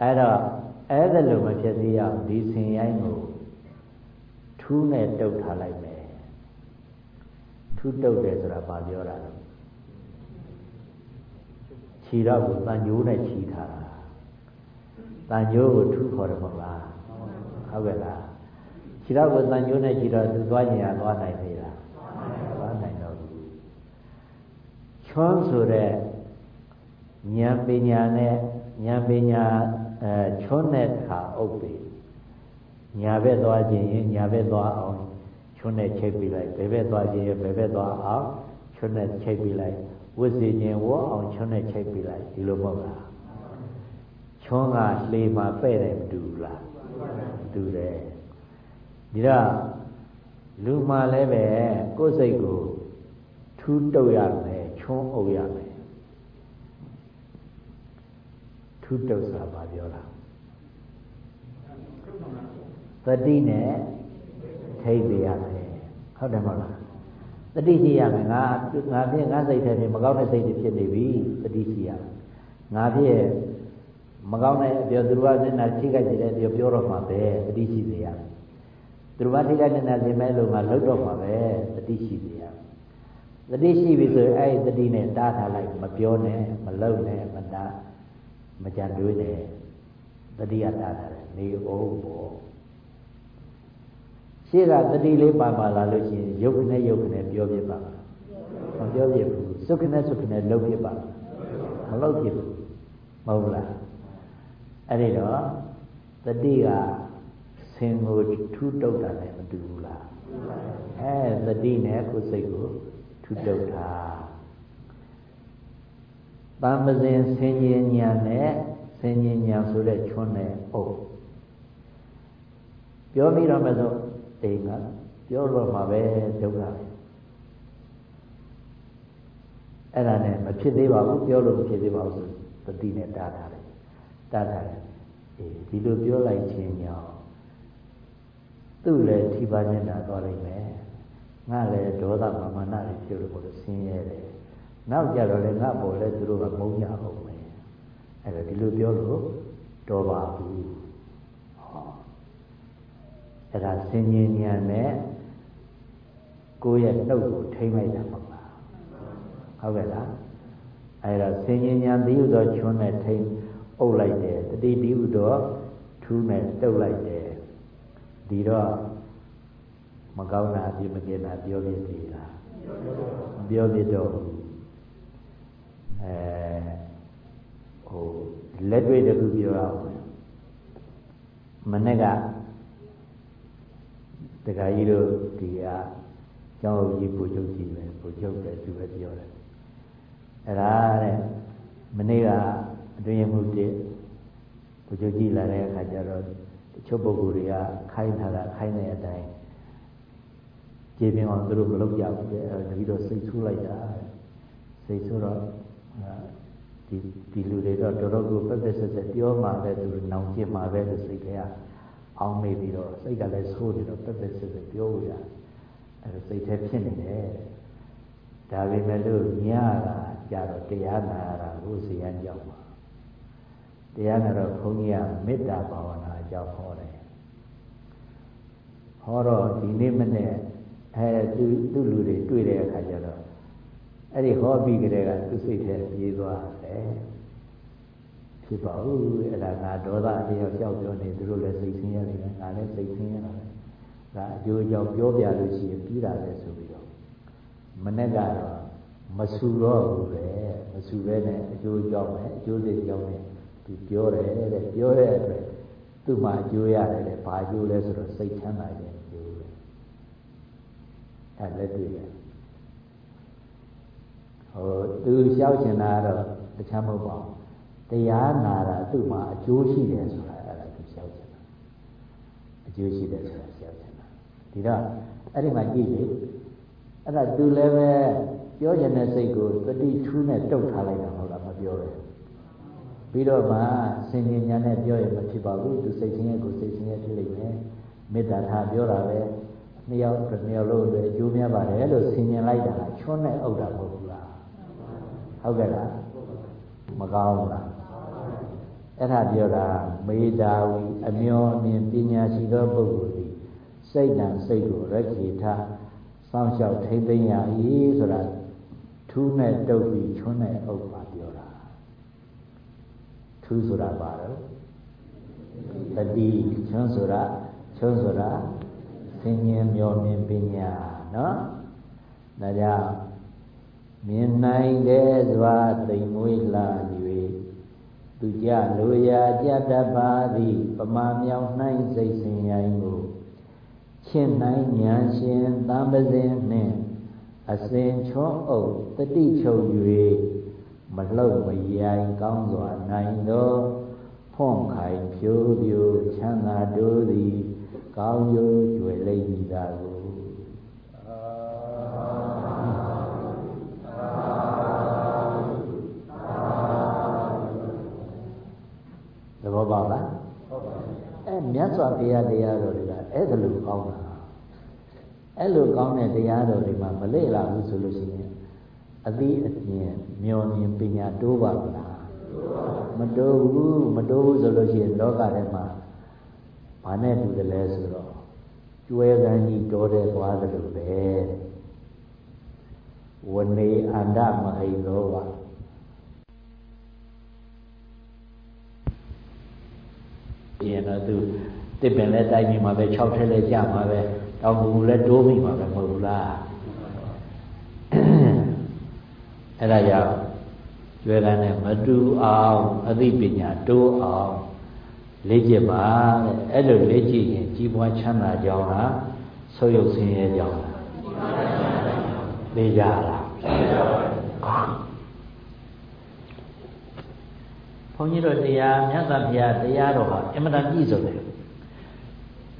အဲ့တော့အဲ့ဒါလိုမဖြစ်သေးအောင်ဒီဆင်ရိုင်းကိုထူးနဲ့တုတ်ထားလိုက်မယ်ထူးတုတ်တယ်ဆိုတာဘာပြောတာလဲခြေတော့ကိုတန်ညိုးနဲ့ခြီးထားတာတန်ညိုးကိုထူးခေါ်တယ်မဟုတ်လားဟုတ်ကဲ့လားခြေတော့ကိုတန်ညိုးနဲ့ခြီးတော့သူသွားကျင်ရသွားနိုင်သေးလားသွားနိုင်တော့ဘူးချွန်းဆိုတဲ့ဉာဏ်ပညာနဲ့ဉာဏ်ပညာ အဲချွန်းတဲ့ခါအုပ်ပြီညာဘက်သွားခြင်းရင်ညာဘက်သွားအောင်ချွန်းနဲ့ချိတ်ပြီးလိုက်ဘယ်ဘက်သွားခြင်းရင်ဘယ်ဘက်သွားအောင်ချွန်းနဲ့ချိတ်ပြီးလိုက်ဝစ်စီခြင်းဝအောင်ချွန်းနဲ့ချိတ်ပြီးလိုက်ဒီလိုမဟုတ်လားချွန်းကလှေမှာပဲ့တယ်မတူဘူးလားတူတယ်ဒီတော့လူမှလည်းပဲကိုယ်စိတ်ကိုထူးတုပ်ရမယ်ချွန်းအုပ်ရမယ် ထူးတုပ်စာပါပြောတာတတိနဲ့ထိတ်ပြရမယ်ဟုတ်တယ်မဟုတ်လားတတိရှိရမယ်ငါငါဖြင့်ငါစိတ်ထဲဖြင့်မကောင်းတဲ့စိတ်တွေဖြစ်နေပြီတတိရှိရငါဖြင့်မကောင်းတဲ့အပြောသူတော်ဘာနဲ့ထိခိုက်နေတဲ့ပြောပြောတော့မှာပဲတတိရှိစေရသူတော်ဘာထိခိုက်နေတဲ့စင်မဲလို့ငါလှုပ်တော့မှာပဲတတိရှိစေရတတိရှိပြီဆိုရင်အဲ့ဒီတတိနဲ့တားထားလိုက်မပြောနဲ့မလှုပ်နဲ့မတား မကြံတွေးနဲ့တတိယတားထားတယ်နေအောင်ပေါ့ရှေ့ကတတိလေးပါပါလာလို့ရှိရင်ရုပ်ခနဲ့ရုပ်ခနဲ့ပြောပြပါမပြောပြဘူးစုခနဲ့စုခနဲ့လှုပ်ပြပါမလှုပ်ပြဘူးမဟုတ်လားအဲ့ဒီတော့တတိကဆင်ကိုထူးတုတ်တာလည်းမတူဘူးလားအဲတတိနဲ့ကိုယ်စိတ်ကိုထူးတုတ်တာ တမ္ပဇင်ဆင်ញင်ညာနဲ့ဆင်ញင်ညာဆိုတဲ့ချွန်းနဲ့အုပ်ပြောပြီးတော့မယ်ဆိုအိမ်ကပြောတော့မှာပဲဒုက္ခပဲအဲ့ဒါနဲ့မဖြစ်သေးပါဘူးပြောလို့မဖြစ်သေးပါဘူးဆိုတတိနဲ့တားထားတယ်တားထားတယ်အေးဒီလိုပြောလိုက်ခြင်းကြောင့်သူ့လည်းထိပါနေတာသွားလိုက်မယ်ငါလည်းဒေါသမမာနတွေဖြစ်လို့ကိုဆင်းရဲတယ် နောက်ကြတော့လည်းငါပေါ်လဲသူတို့ကမုန်းကြအောင်မယ်အဲ့ဒါဒီလိုပြောလို့တော်ပါဘူးဟောအဲ့ဒါဆင်ញင်ဉာဏ်နဲ့ကိုယ့်ရဲ့နှုတ်ကိုထိမ့်လိုက်တာမဟုတ်လားဟုတ်ကဲ့လားအဲ့ဒါဆင်ញင်ဉာဏ်သီဥသောချွန်းနဲ့ထိမ့်အုပ်လိုက်တယ်တတိတိဥသောထူးနဲ့တုပ်လိုက်တယ်ဒီတော့မကောင်းတာအပြစ်မကင်းတာပြောပြသေးလားမပြောပြတော့ဘူး အဲဟိုလက်တွေ့တခုပြောရအောင်မနေ့ကတခါကြီးတို့ဒီကကျောင်းကြီးကိုချုပ်ကြည့်မယ်ကိုချုပ်တယ်သူပဲပြောတယ်အဲ့ဒါတဲ့မနေ့ကအတွင်းမှုတည်းကိုချုပ်ကြည့်လာတဲ့အခါကျတော့တချို့ပုဂ္ဂိုလ်တွေကခိုင်းထားတာခိုင်းတဲ့အတိုင်းကျေပြင်းအောင်သူတို့မလုပ်ကြဘူးတဲ့အဲဒါပြီးတော့စိတ်ဆူးလိုက်တာစိတ်ဆူးတော့ ဒီဒီလူတွေတော့တော်တော်ကိုပက်ပက်ဆက်ဆက်ပြောမှပဲသူနောင်ကျင်မှာပဲလို့စိတ်ကအောင်းမေးပြီးတော့စိတ်ကလည်းဆိုးနေတော့ပက်ပက်ဆက်ဆက်ပြောလို့ရအဲဒါစိတ်แท้ဖြစ်နေတယ်ဒါပေမဲ့လို့ညတာကြတော့တရားနာရတာကိုဇေယျကြောက်ပါတရားနာတော့ဘုန်းကြီးကမေတ္တာဘာဝနာအကြောင်းဟောတယ်ဟောတော့ဒီနေ့မနေ့အဲသူသူ့လူတွေတွေ့တဲ့အခါကျတော့ အဲ့ဒီဟောပြီးကြတဲ့ကသူစိတ်ထဲပြေးသွားတယ်ဖြစ်ပါဘူးအဲ့ဒါငါဒေါသအလျောက်ကြောက်ပြောနေသူတို့လည်းစိတ်ဆင်းရဲနေတယ်ငါလည်းစိတ်ဆင်းရဲတာပဲဒါအကျိုးကြောင့်ပြောပြလို့ရှိရင်ပြီးတာပဲဆိုပြီးတော့မနေ့ကတော့မဆူတော့ဘူးပဲမဆူပဲနဲ့အကျိုးကြောင့်ပဲအကျိုးစိတ်ကြောင့်လည်းသူပြောတယ်တဲ့ပြောတဲ့အတွက်သူ့မှာအကျိုးရတယ်တဲ့ဘာအကျိုးလဲဆိုတော့စိတ်ချမ်းသာခြင်းအကျိုးပဲအဲလက်တွေ့ရ ဟိုသူလျှောက်ချင်တာတော့တခြားမဟုတ်ပါဘူးတရားနာတာသူ့မှာအကျိုးရှိတယ်ဆိုတာအဲ့ဒါသူလျှောက်ချင်တာအကျိုးရှိတယ်ဆိုတာလျှောက်ချင်တာဒီတော့အဲ့ဒီမှာကြည့်လေအဲ့ဒါသူလည်းပဲပြောချင်တဲ့စိတ်ကိုတတိထူးနဲ့တုတ်ထားလိုက်တာဟုတ်လားမပြောပဲပြီးတော့မှစင်ញညာနဲ့ပြောရင်မဖြစ်ပါဘူးသူစိတ်ချင်းရဲ့ကိုစိတ်ချင်းရဲ့ဖြစ်လိမ့်မယ်မေတ္တာထားပြောတာပဲနှစ်ယောက်နှစ်ယောက်လုံးအတွက်အကျိုးများပါတယ်လို့ဆင်ញင်လိုက်တာချွန်းနဲ့အုပ်တာမဟုတ်ဘူးလား ဟုတ်ကဲ့လားမကောင်းဘူးလားအဲ့ဒါပြောတာမေတ္တာဝီအမျောမြင်ပညာရှိသောပုဂ္ဂိုလ်သည်စိတ်တန်စိတ်ကိုရခေထစောင့်ရှောက်ထိမ့်သိမ်းရ၏ဆိုတာထူးနဲ့တုပ်ပြီးချွန်းနဲ့အုပ်ပါပြောတာထူးဆိုတာပါတော့တတိချွန်းဆိုတာချွန်းဆိုတာသင်ញင်မျောမြင်ပညာနော်ဒါကြောင့် မြင်နိုင်တဲ့စွာသိမ်မွေးလာ၍သူကြလိုရာကြတတ်ပါသည်ပမာမြောင်နှိုင်းစိတ်စဉ်ရိုင်းကိုချင်းနိုင်ညာရှင်သံပဇင်နှင့်အစဉ်ချွန်းအုပ်တတိချုပ်၍မလှုပ်မရိုင်ကောင်းစွာနိုင်သောဖွန့်ခိုင်ဖြိုးဖြိုးချမ်းသာတို့သည် ကောင်းကျိုးကျွယ်လိမ့်မည်သာကို ဘောပေါက်လားဟုတ်ပါဘူးအဲမြတ်စွာဘုရားတရားတော်တွေကအဲ့ဒါလိုကောင်းတာအဲ့လိုကောင်းတဲ့တရားတော်တွေမှာမလေ့လာဘူးဆိုလို့ရှိရင်အသိအမြင်မျောမြင်ပညာတိုးပါမလားမတိုးဘူးမတိုးဘူးဆိုလို့ရှိရင်လောကထဲမှာဘာနဲ့တူတယ်လဲဆိုတော့ကျွဲကန်းကြီးတော်တဲ့သွားတယ်လို့ပဲဝနေအန္တမဟိသော ဝရင်တော့သူတစ်ပင်လဲတိုက်မိမှာပဲ၆ထက်လဲကြမှာပဲတောင်ကူလဲတိုးမိမှာပဲမဟုတ်ဘူးလားအဲ့ဒါကြောင့်ကျွဲကန်းနဲ့မတူအောင်အသိပညာတိုးအောင်လေ့ကျင့်ပါတဲ့အဲ့လိုလေ့ကျင့်ရင်ကြီးပွားချမ်းသာကြောင်းလားဆုပ်ယုပ်ဆင်းရဲကြောင်းလားသိကြလားဘု န်းကြီးတို့တရားမြတ်စွာဘုရားတရားတော်ဟာအင်မတန်ပြည့်စုံတယ်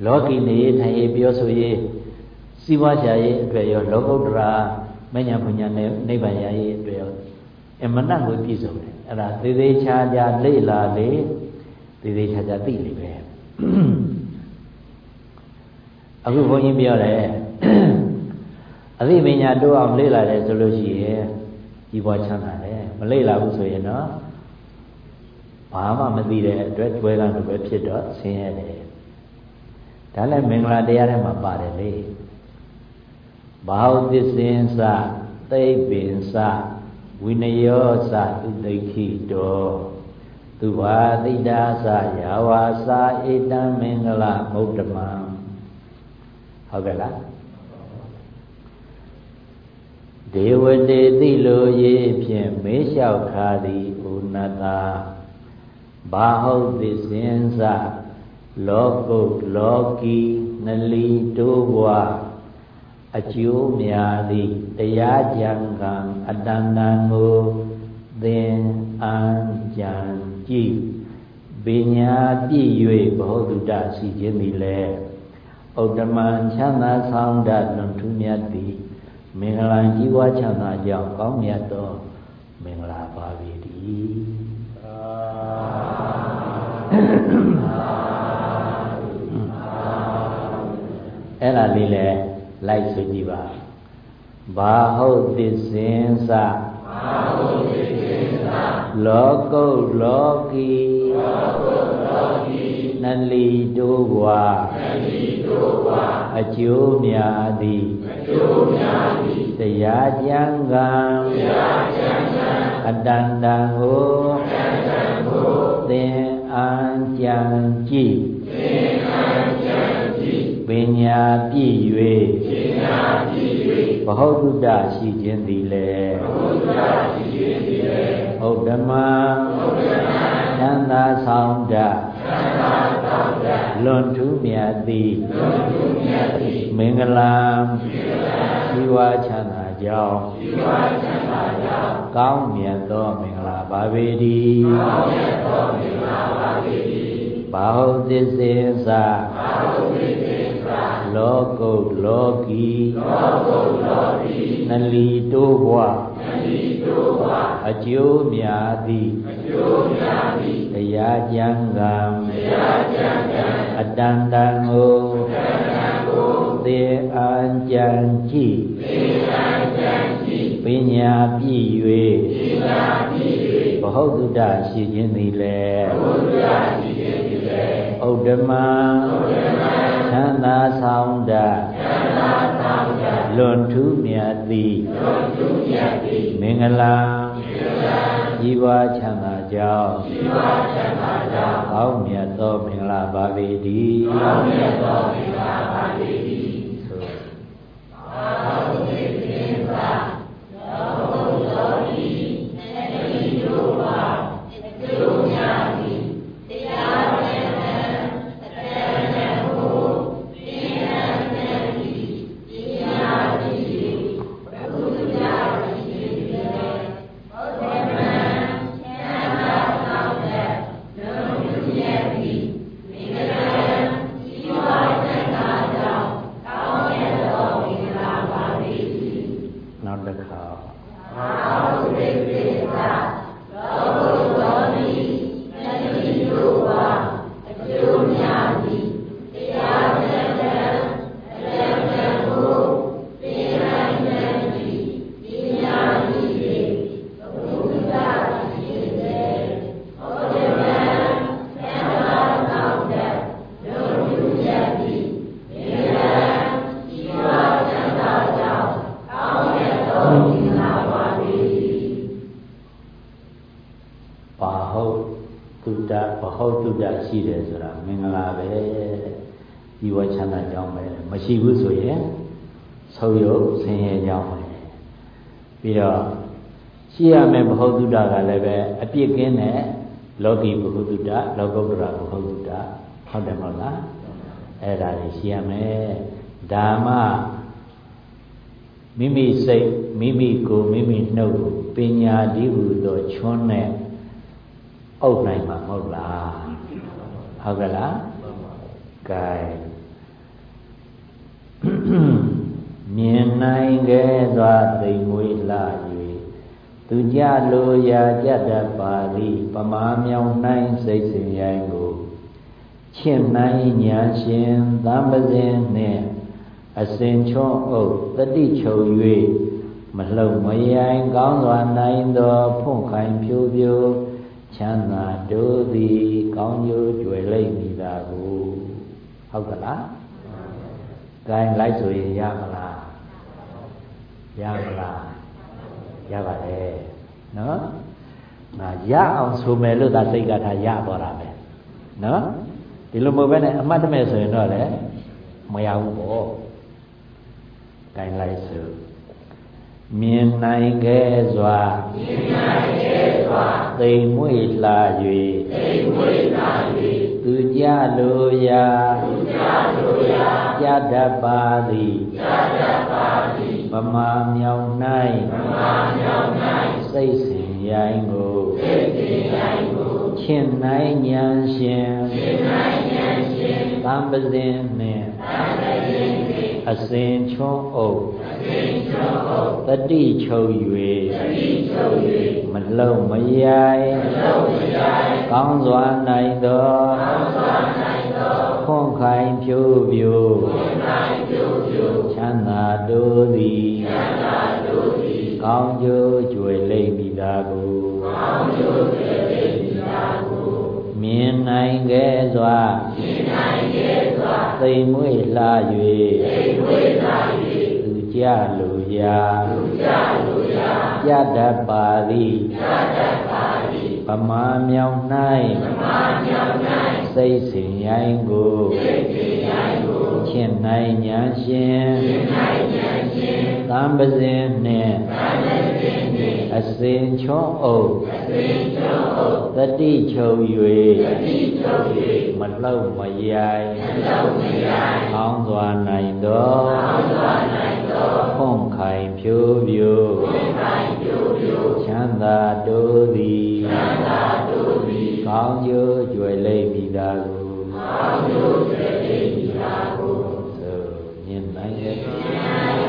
လောကီနေထိုင်ရေးပြောဆိုရေးစီးပွားရှာရေးအတွက်ရောလောကုတ္တရာမညာပညာနဲ့နိဗ္ဗာန်ရရေးအတွက်အမနတ်ကိုပြည့်စုံတယ်အဲ့ဒါသေးသေးချာချာလေ့လာလေသေးသေးချာချာသိလိမ့်မယ်အခုဘုန်းကြီးပြောတယ်အသိပညာတိုးအောင်လေ့လာတယ်ဆိုလို့ရှိရင်ဒီဘဝချမ်းသာတယ်မလေ့လာဘူးဆိုရင်တော့ ဘာမှမသိတဲ့အတွက်ကျွဲကလည်းပဲဖြစ်တော့ဆင်းရဲတယ်ဒါလည်းမင်္ဂလာတရားထဲမှာပါတယ်လေဘာဝသစ္စင်္စသိပ္ပင်္စဝိနယောသဥဒိဋ္ဌိတောသူဘာတိတာသယာဝါစာဧတံမင်္ဂလမုဒ္ဓမံဟုတ်ကဲ့လားဒေဝတေတိလိုရေးဖြင့်မေးလျှောက်ခါသည်ဥနတာ ဘာဟုတ်သစ္စင်္စလောကုတ်လောကီနလီတိုးဘွားအကျိုးများသည့်တရားကြံကံအတန်တန်ကိုသင်အံကြံကြည့်ပညာပြည့်၍ဘောဓုတရှိခြင်းသည်လေဥဒ္ဓမံချမ်းသာဆောင်တတ်လွန်ထူးမြတ်သည်မင်္ဂလာကြီးပွားချမ်းသာကြောင်းကောင်းမြတ်သောမင်္ဂလာပါပေတည်း အဲ့ဒါလေးလဲလိုက်ဆိုကြည့်ပါဘာဟုတ်သစ္စင်္စဘာဟုတ်သစ္စင်္စလောကုတ်လောကီလောကုတ်လောကီနလီတိုးဘွာနလီတိုးဘွာအကျိုးများသည်အကျိုးများသည်တရားကြံကံတရားကြံကံအတန်တန်ကို ကြံကြည့်သင်အံကြံပညာပြည့်၍ပညာပြည့်၍ဘဟုတုတရှိခြင်းသည်လေဘဟုတုတရှိခြင်းသည်လေဟုတ်ဓမ္မဟုတ်ဓမ္မသံသာဆောင်တသံသာဆောင်တလွန်ထူးမြတ်သည်လွန်ထူးမြတ်သည်မင်္ဂလာမင်္ဂလာဇီဝချမ်းသာကြောင်းဇီဝချမ်းသာကြောင်းကောင်းမြတ်သောမင်္ဂလာပါပေတည်းကောင်းမြတ်သောမင်္ဂလာပါပေတည်း ဘာဟုတ်သစ္စေသာဘာဟုတ်သစ္စေလောကုတ်လောကီလောကုတ်လောကီနလီတိုးဘွားနလီတိုးဘွားအကျိုးများသည်အကျိုးများသည်တရားကြံကံတရားကြံကံအတန်တန်ကိုအတန်တန်ကိုသေအံကြံကြည့်သေအံကြံကြည့်ပညာပြည့်၍ပညာပြည့်၍ဘဟုတုတရှိခြင်းသည်လေဘဟုတုတရှိခြင်းသည်လေ ဥဒ္ဓမံဥဒ္ဓမံချမ်းသာဆောင်တလွန်ထူးမြတ်သည်မင်္ဂလာကြီးပွားချမ်းသာကြောင်းကောင်းမြတ်သောမင်္ဂလာပါပေတည်း မရှိဘူးဆိုရင်ဆုံးယုတ်ဆင်းရဲကြောင်းပဲပြီးတော့ရှိရမယ်ဘဟုတုတကလည်းပဲအပြစ်ကင်းတဲ့လောကီဘဟုတုတလောကုတ္တရာဘဟုတုတဟုတ်တယ်မဟုတ်လားအဲ့ဒါတွေရှိရမယ်ဓမ္မမိမိစိတ်မိမိကိုယ်မိမိနှုတ်ကိုပညာဒီဟုသောချွန်းနဲ့အုပ်နိုင်မှာမဟုတ်လားဟုတ်ကလားကဲ မမြင်နိုင်ခဲ့စွာသိမ်မွေးလာ၍သူကြလိုရာကြတတ်ပါသည်ပမာမြောင်နိုင်စိတ်စဉ်ရိုင်းကိုချင့်နိုင်ညာရှင်သံပဇင်နှင့်အစဉ်ချွန်းအုပ်တတိချုပ်၍မလှုပ်မရိုင်းကောင်းစွာနိုင်သောဖွန့်ခိုင်ဖြိုးဖြိုးချမ်းသာတို့သည် ကောင်းကျိုးကြွယ်လိမ့်မည်သာကိုဟုတ်ကလား ဂိုင်းလိုက်ဆိုရင်ရမလားရမလားရပါတယ်နော်ငါရအောင်ဆိုမယ်လို့သာစိတ်ကထားရသွားတာပဲနော်ဒီလိုမဟုတ်ဘဲနဲ့အမှတ်တမဲ့ဆိုရင်တော့လည်းမရဘူးပေါ့ဂိုင်းလိုက်ဆိုမြင်နိုင်ခဲ့စွာမြင်နိုင်ခဲ့စွာသိမ်မွေ့လာ၍သိမ်မွေ့လာ၍ သူကြလိုရာသူကြလိုရာကြတတ်ပါသည်ကြတတ်ပါသည်ဗမာမြောင်၌ဗမာမြောင်၌စိတ်စဉ်ရိုင်းကိုစိတ်စဉ်ရိုင်းကိုချင်းနိုင်ဉာဏ်ရှင်ချင်းနိုင်ဉာဏ်ရှင်သံပဇင်နှင့်သံပဇင်နှင့်အစဉ်ချွန်းအုပ်အစဉ် ချွန်းအုပ်တတိချုပ်၍တတိချုပ်၍မလုံမရိုင်မလုံမရိုင်ကောင်းစွာနိုင်သောကောင်းစွာနိုင်သောခွန်ခိုင် ဖြိုးဖြိုးခွန်ခိုင်ဖြိုးဖြိုးချမ်းသာတို့သည်ချမ်းသာတို့သည်ကောင်းကျိုးကြွယ်လိမ့်မည်သာကိုကောင်းကျိုးကြွယ်လိမ့်မည်သာကိုမြင်နိုင်ခဲ့စွာမြင်နိုင်ခဲ့စွာသိမ်မွေ့လာ၍သိမ်မွေ့လာ၍သူကြလိုရာသူကြလိုရာပြတတ်ပါသည်ပြတတ်ပါသည်ပမာမြောင်၌ပမာမြောင်၌စိတ်စဉ်ရိုင်းကိုစိတ်စဉ်ရိုင်းကိုချင်းနိုင်ညာရှင်ချင်းနိုင်ညာရှင်သံပဇင်နှင့်သံပဇင်နှင့်အစဉ်ချွန်းအုပ်အစဉ်ချွန်းအုပ်တတိချုပ်၍တတိချုပ်၍မလှုပ်မရိုင်မလှုပ်မရိုင်ကောင်းစွာနိုင်သောကောင်းစွာနိုင်သောဖွန်ခိုင် ဖြိုးဖြိုးဖွန်ခိုင်ဖြိုးဖြိုးချမ်းသာတို့သည်ချမ်းသာတို့သည်ကောင်းကျိုးကြွယ်လိမ့်မည်သာကိုကောင်းကျိုးကြွယ်လိမ့်မည်သာကိုသို့မြင်နိုင်ရဲ့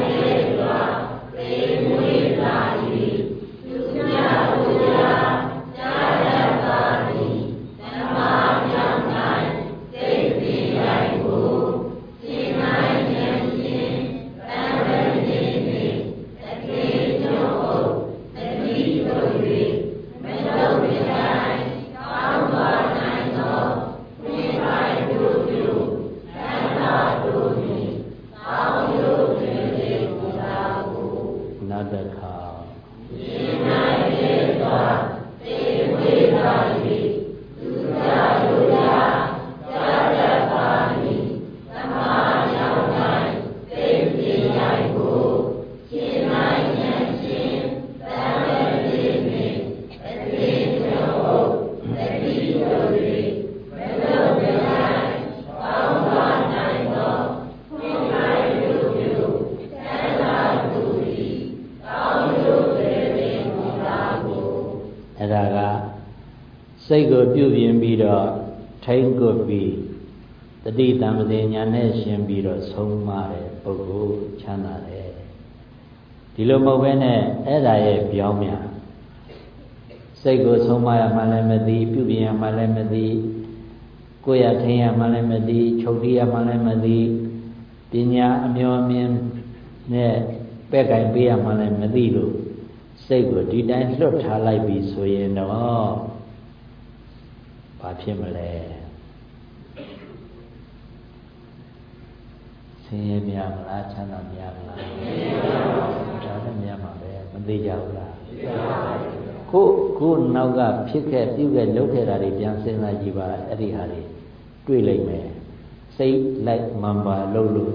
စိတ်ကိုပြုပြင်ပြီးတော့ထိမ့်ကွပြီးတတိတံပဇေညာနဲ့ရှင်ပြီးတော့ဆုံးမတဲ့ပုဂ္ဂိုလ်ချမ်းသာတယ်ဒီလိုမဟုတ်ဘဲနဲ့အဲ့ဒါရဲ့ပြောင်းမြန်စိတ်ကိုဆုံးမရမှလည်းမသိပြုပြင်ရမှလည်းမသိကိုယ်ရထင်ရမှလည်းမသိချုပ်တိရမှလည်းမသိပညာအမျောမြင်နဲ့ပဲ့ကင်ပေးရမှလည်းမသိလို့စိတ်ကိုဒီတိုင်းလွတ်ထားလိုက်ပြီဆိုရင်တော့ ဘာဖြစ်မလဲဆင်းရဲများမလားချမ်းသာများမလားဒါလည်းများမှာပဲမသိကြဘူးလားခုခုနောက်ကဖြစ်ခဲ့ပြုခဲ့လုပ်ခဲ့တာတွေပြန်စဉ်းစားကြည့်ပါအဲ့ဒီဟာတွေတွေ့လိုက်မယ်စိတ်လိုက်မှန်ပါလို့လို့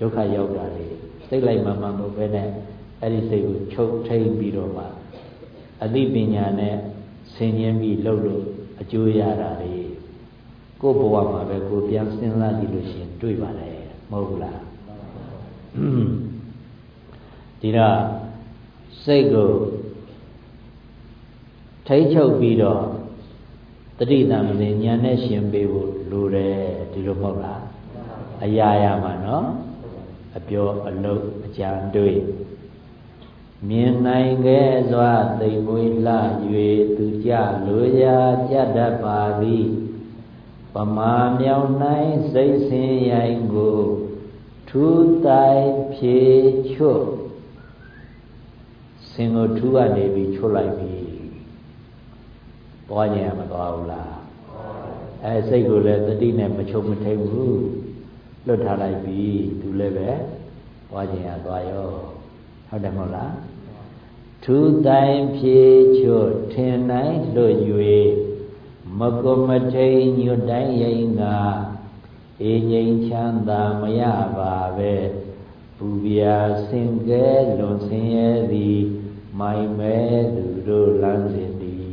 ဒုက္ခရောက်တာတွေစိတ်လိုက်မှန်မှန်လို့ပဲနဲ့အဲ့ဒီစိတ်ကိုချုပ်ထိန်ပြီးတော့မှအသိပညာနဲ့ဆင်ញင်းပြီးလှုပ်လို့ အကျိုးရတာတွေကိုယ့်ဘဝမှာပဲကိုပြန်စဉ်းစားကြည့်လို့ရှိရင်တွေ့ပါလေမဟုတ်ဘူးလားဒီတော့စိတ်ကိုထိတ်ချုပ်ပြီးတော့တတိတံမဉာဏ်နဲ့ရှင်ပေးဖို့လိုတယ်ဒီလိုမဟုတ်လားအရာရာမှာနော်အပြောအလုပ်အကြံတွေး မြင်နိုင်ခဲ့စွာသိမ်မွေးလှ၍သူကြလိုရာကြတတ်ပါသည်ပမာမြောင်နိုင်စိတ်ဆင်းရိုင်ကိုထူတိုင်ဖြေချွတ်စင်ကိုထူကနေပြီးချွတ်လိုက်ပြီသွားကြရမသွားဘူးလားအဲစိတ်ကိုလည်းတတိနဲ့မချုပ်မထိန်ဘူးလွတ်ထားလိုက်ပြီသူလည်းပဲသွားကြရသွားရောဟုတ်တယ်မဟုတ်လား ထူတိုင်ဖြေချွတ်ထင်နိုင်လွတ်၍မကုမထိန်ညွတ်တိုင်းရင်ကအေငိမ်ချမ်းသာမရပါပဲပူပြာဆင်ကဲလွန်ဆင်းရဲသည်မိုင်မဲသူတို့လမ်းစဉ်သည်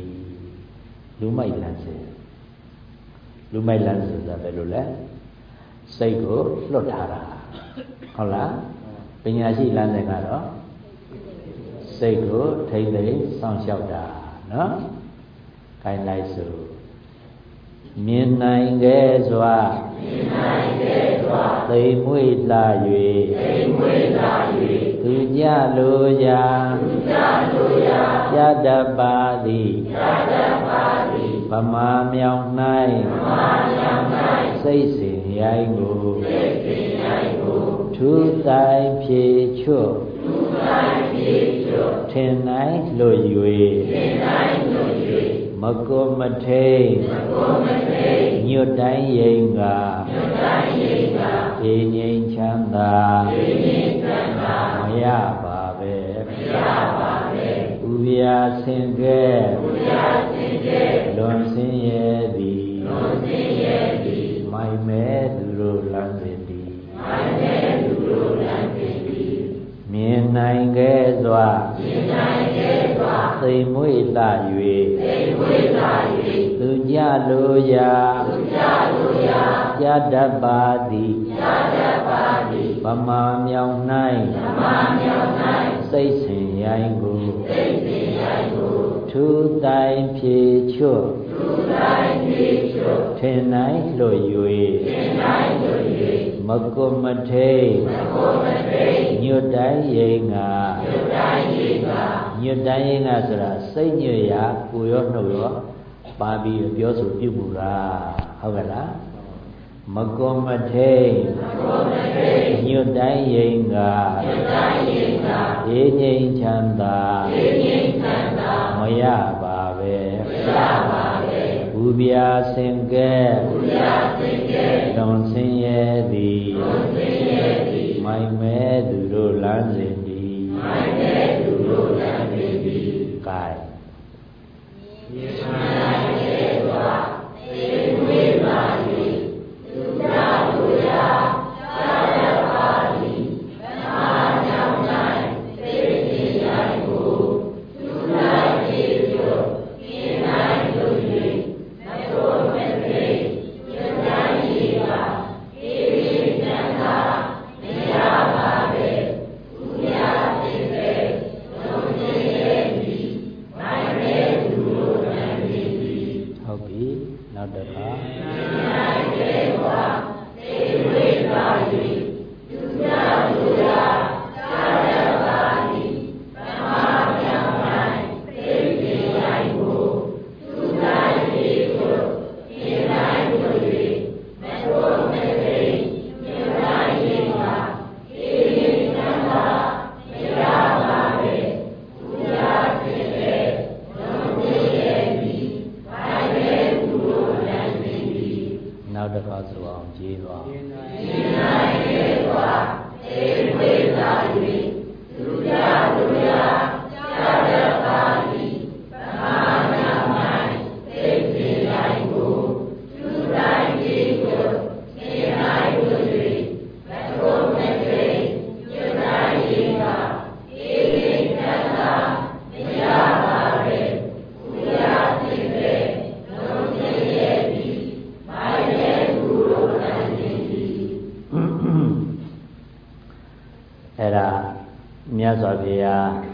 လူမိုက်လမ်းစဉ်လူမိုက်လမ်းစဉ်ဆိုတာဘယ်လိုလဲစိတ်ကိုလွတ်ထားတာဟုတ်လားပညာရှိလမ်းစဉ်ကတော့ စိတ်ကိုထိမ့်သိမ်းစောင့်ရှောက်တာနော်ခိုင်းလိုက်စို့မြင်နိုင်ခဲ့စွာမြင်နိုင်ခဲ့စွာသိမ်မွေ့လာ၍သိမ်မွေ့လာ၍သူကြလိုရာသူကြလိုရာယတပါသည်ယတပါသည်ဗမာမြောင်၌ဗမာမြောင်၌စိတ်စဉ်ရိုင်းကိုစိတ်စဉ်ရိုင်းကိုထူတိုင်ဖြေချွတ် ထူတိုင်ဖြေချွတ်ထင်နိုင်လွတ်၍ထင်နိုင်လွတ်၍မကုမထိန်မကုမထိန်ညွတ်တိုင်းရင်ကညွတ်တိုင်းရင်ကအေငိမ်ချမ်းသာအေငိမ်ချမ်းသာမရပါပဲမရပါပဲဥပြာဆင်ကဲဥပြာဆင်ကဲလွန်ဆင်းရဲသည်လွန်ဆင်းရဲသည်မိုင်မဲသူ နိုင်ခဲ့စွာမြင်နိုင်ခဲ့စွာသိမ်မွေ့လာ၍သိမ်မွေ့လာ၍သူကြလိုရာသူကြလိုရာကြတတ်ပါသည်ကြတတ်ပါသည်ဗမာမြောင်၌ဗမာမြောင်၌စိတ်ဆင်ရိုင်းကိုစိတ်ဆင်ရိုင်းကိုထူတိုင်ဖြေချွတ်ထူတိုင်ဖြေချွတ်ထင်နိုင်လွတ်၍ထင်နိုင်လွတ်၍ မကုမထိန်မကုမထိန်ညွတ်တိုင်းရင်ကညွတ်တိုင်းရင်ကညွတ်တိုင်းရင်ကဆိုတာစိတ်ညွတ်ရာကိုရောနှုတ်ရောပါပြီးပြောဆိုပြုမှုလားဟုတ်ကဲ့လားမကုမထိန်မကုမထိန်ညွတ်တိုင်းရင်ကညွတ်တိုင်းရင်ကအေးငြိမ်ချမ်းသာအေးငြိမ်ချမ်းသာမရပါပဲမရပါပဲ ဘူပြာစင်ကဲဘူပြာစင်ကဲလွန်ဆင်းရဲသည်လွန်ဆင်းရဲသည်မိုင်မဲသူတို့လမ်းစဉ်သည်မိုင်မဲသူတို့လမ်းစဉ်သည် ကဲမြေ သာသ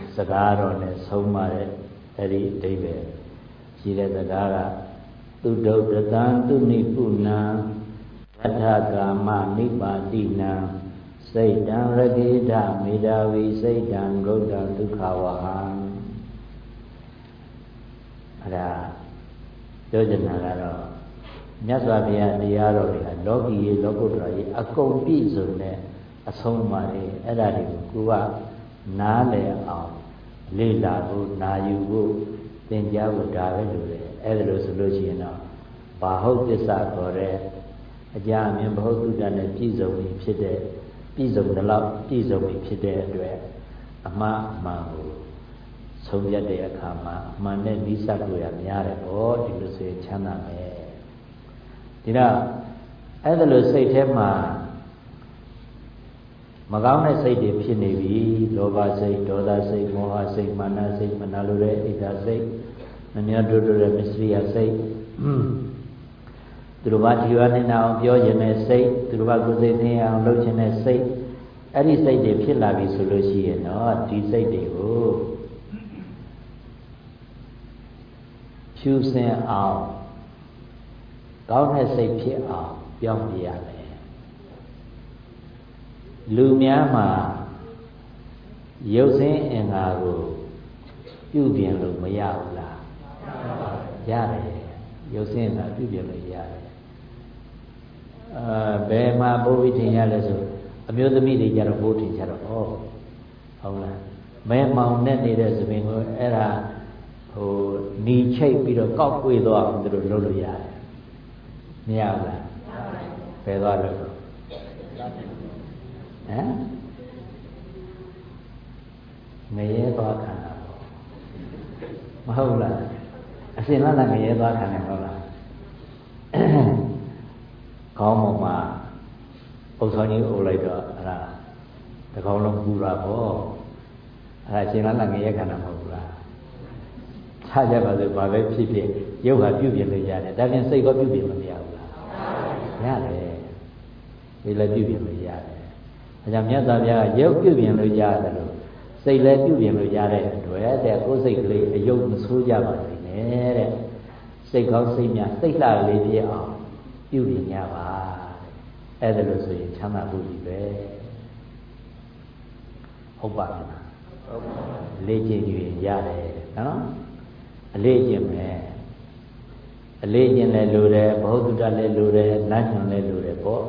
စိတ်တံရတိဒမေတ္တာဝီစိတ်တံဂုတ္တဒုက္ခဝဟံအဲ့ဒါပြောချင်တာကတော့မြတ်စွာဘုရားတရားတော်တွေကလောကီရေလောကုတ္တရာရေအကုန်ပြည့်စုံတဲ့အဆုံးအမတွေအဲ့ဒါတွေကိုကိုက နားလည်အောင်လေ့လာဖို့နာယူဖို့သင်ကြားဖို့ဒါပဲလိုတယ်အဲ့ဒါလို့ဆိုလို့ရှိရင်တော့ဘာဟုတ်သစ္စာခေါ်တဲ့အကြအမြင်ဘဟုတုတ္တနဲ့ပြည့်စုံပြီဖြစ်တဲ့ပြည့်စုံတဲ့လောက်ပြည့်စုံပြီဖြစ်တဲ့အတွက်အမှားအမှန်ကိုဆုံးဖြတ်တဲ့အခါမှာအမှန်နဲ့နိစ္စကိုရများတယ်ဟောဒီလိုဆိုရင်ချမ်းသာမယ်ဒီတော့အဲ့ဒါလိုစိတ်ထဲမှာ မကောင်းတဲ့စိတ်တွေဖြစ်နေပြီလောဘစိတ်ဒေါသစိတ်မောဟစိတ်မာနစိတ်မနာလိုတဲ့ဣဒ္ဓစိတ်မမြတ်တို့တို့ရဲ့မစ္စရိယစိတ်သူတို့ဘာဒီဝနေနာအောင်ပြောခြင်းနဲ့စိတ်သူတို့ဘာကိုယ်စိတ်သိအောင်လုပ်ခြင်းနဲ့စိတ်အဲ့ဒီစိတ်တွေဖြစ်လာပြီဆိုလို့ရှိရင်တော့ဒီစိတ်တွေကိုဖြူစင်အောင်ကောင်းတဲ့စိတ်ဖြစ်အောင်ပြောင်းပြရမယ် လူများမှာရုပ်ဆင်းအင်္ဂါကိုပြုပြင်လို့မရဘူးလားရတယ်ရုပ်ဆင်းအင်္ဂါပြုပြင်လို့ရတယ်အာဘယ်မှာဘိုးဘိထင်ရလဲဆိုအမျိုးသမီးတွေကြတော့ဘိုးထင်ကြတော့ဩဟုတ်လားမဲမောင်နဲ့နေတဲ့သပင်ကိုအဲ့ဒါဟိုหนีချိတ်ပြီးတော့ကောက်ွေသွားအောင်သူတို့လုပ်လို့ရတယ်မရဘူးလားဘယ်သွားလို့ ဟမ်ငရဲသွားခန္ဓာပေါ့မဟုတ်လားအစင်လာငရဲသွားခန္ဓာဟုတ်လားခေါင်းပေါ်မှာအုပ်ဆောင်ကြီးအုပ်လိုက်တော့အဲ့ဒါတကောင်းလုံးပူတာပေါ့အဲ့ဒါအစင်လာငရဲခန္ဓာမဟုတ်ဘူးလားခြားကြပါစို့ဘာပဲဖြစ်ဖြစ်ရုပ်ဟာပြုပြင်လို့ရတယ်ဒါပြင်စိတ်ကပြုပြင်မရဘူးရတယ်ဒီလည်းပြုပြင်လို့ရတယ် အဲကြောင့်မြတ်စွာဘုရားကရုပ်ပြုပြင်လို့ရတယ်လို့စိတ်လည်းပြုပြင်လို့ရတဲ့အတွက်တဲ့ကိုယ်စိတ်ကလေးအယုတ်မဆိုးကြပါစေနဲ့တဲ့စိတ်ကောင်းစိတ်များစိတ်လှလေးဖြစ်အောင်ပြုပြင်ကြပါအဲ့ဒါလို့ဆိုရင်ချမ်းသာဖို့ကြီးပဲဟုတ်ပါမလားဟုတ်ပါလေ့ကျင့်ယူရင်ရတယ်နော်အလေးကျင့်မယ်အလေးကျင့်လည်းလိုတယ်ဘ ਹੁ တုတလည်းလိုတယ်လမ်းညွန်လည်းလိုတယ်ပေါ့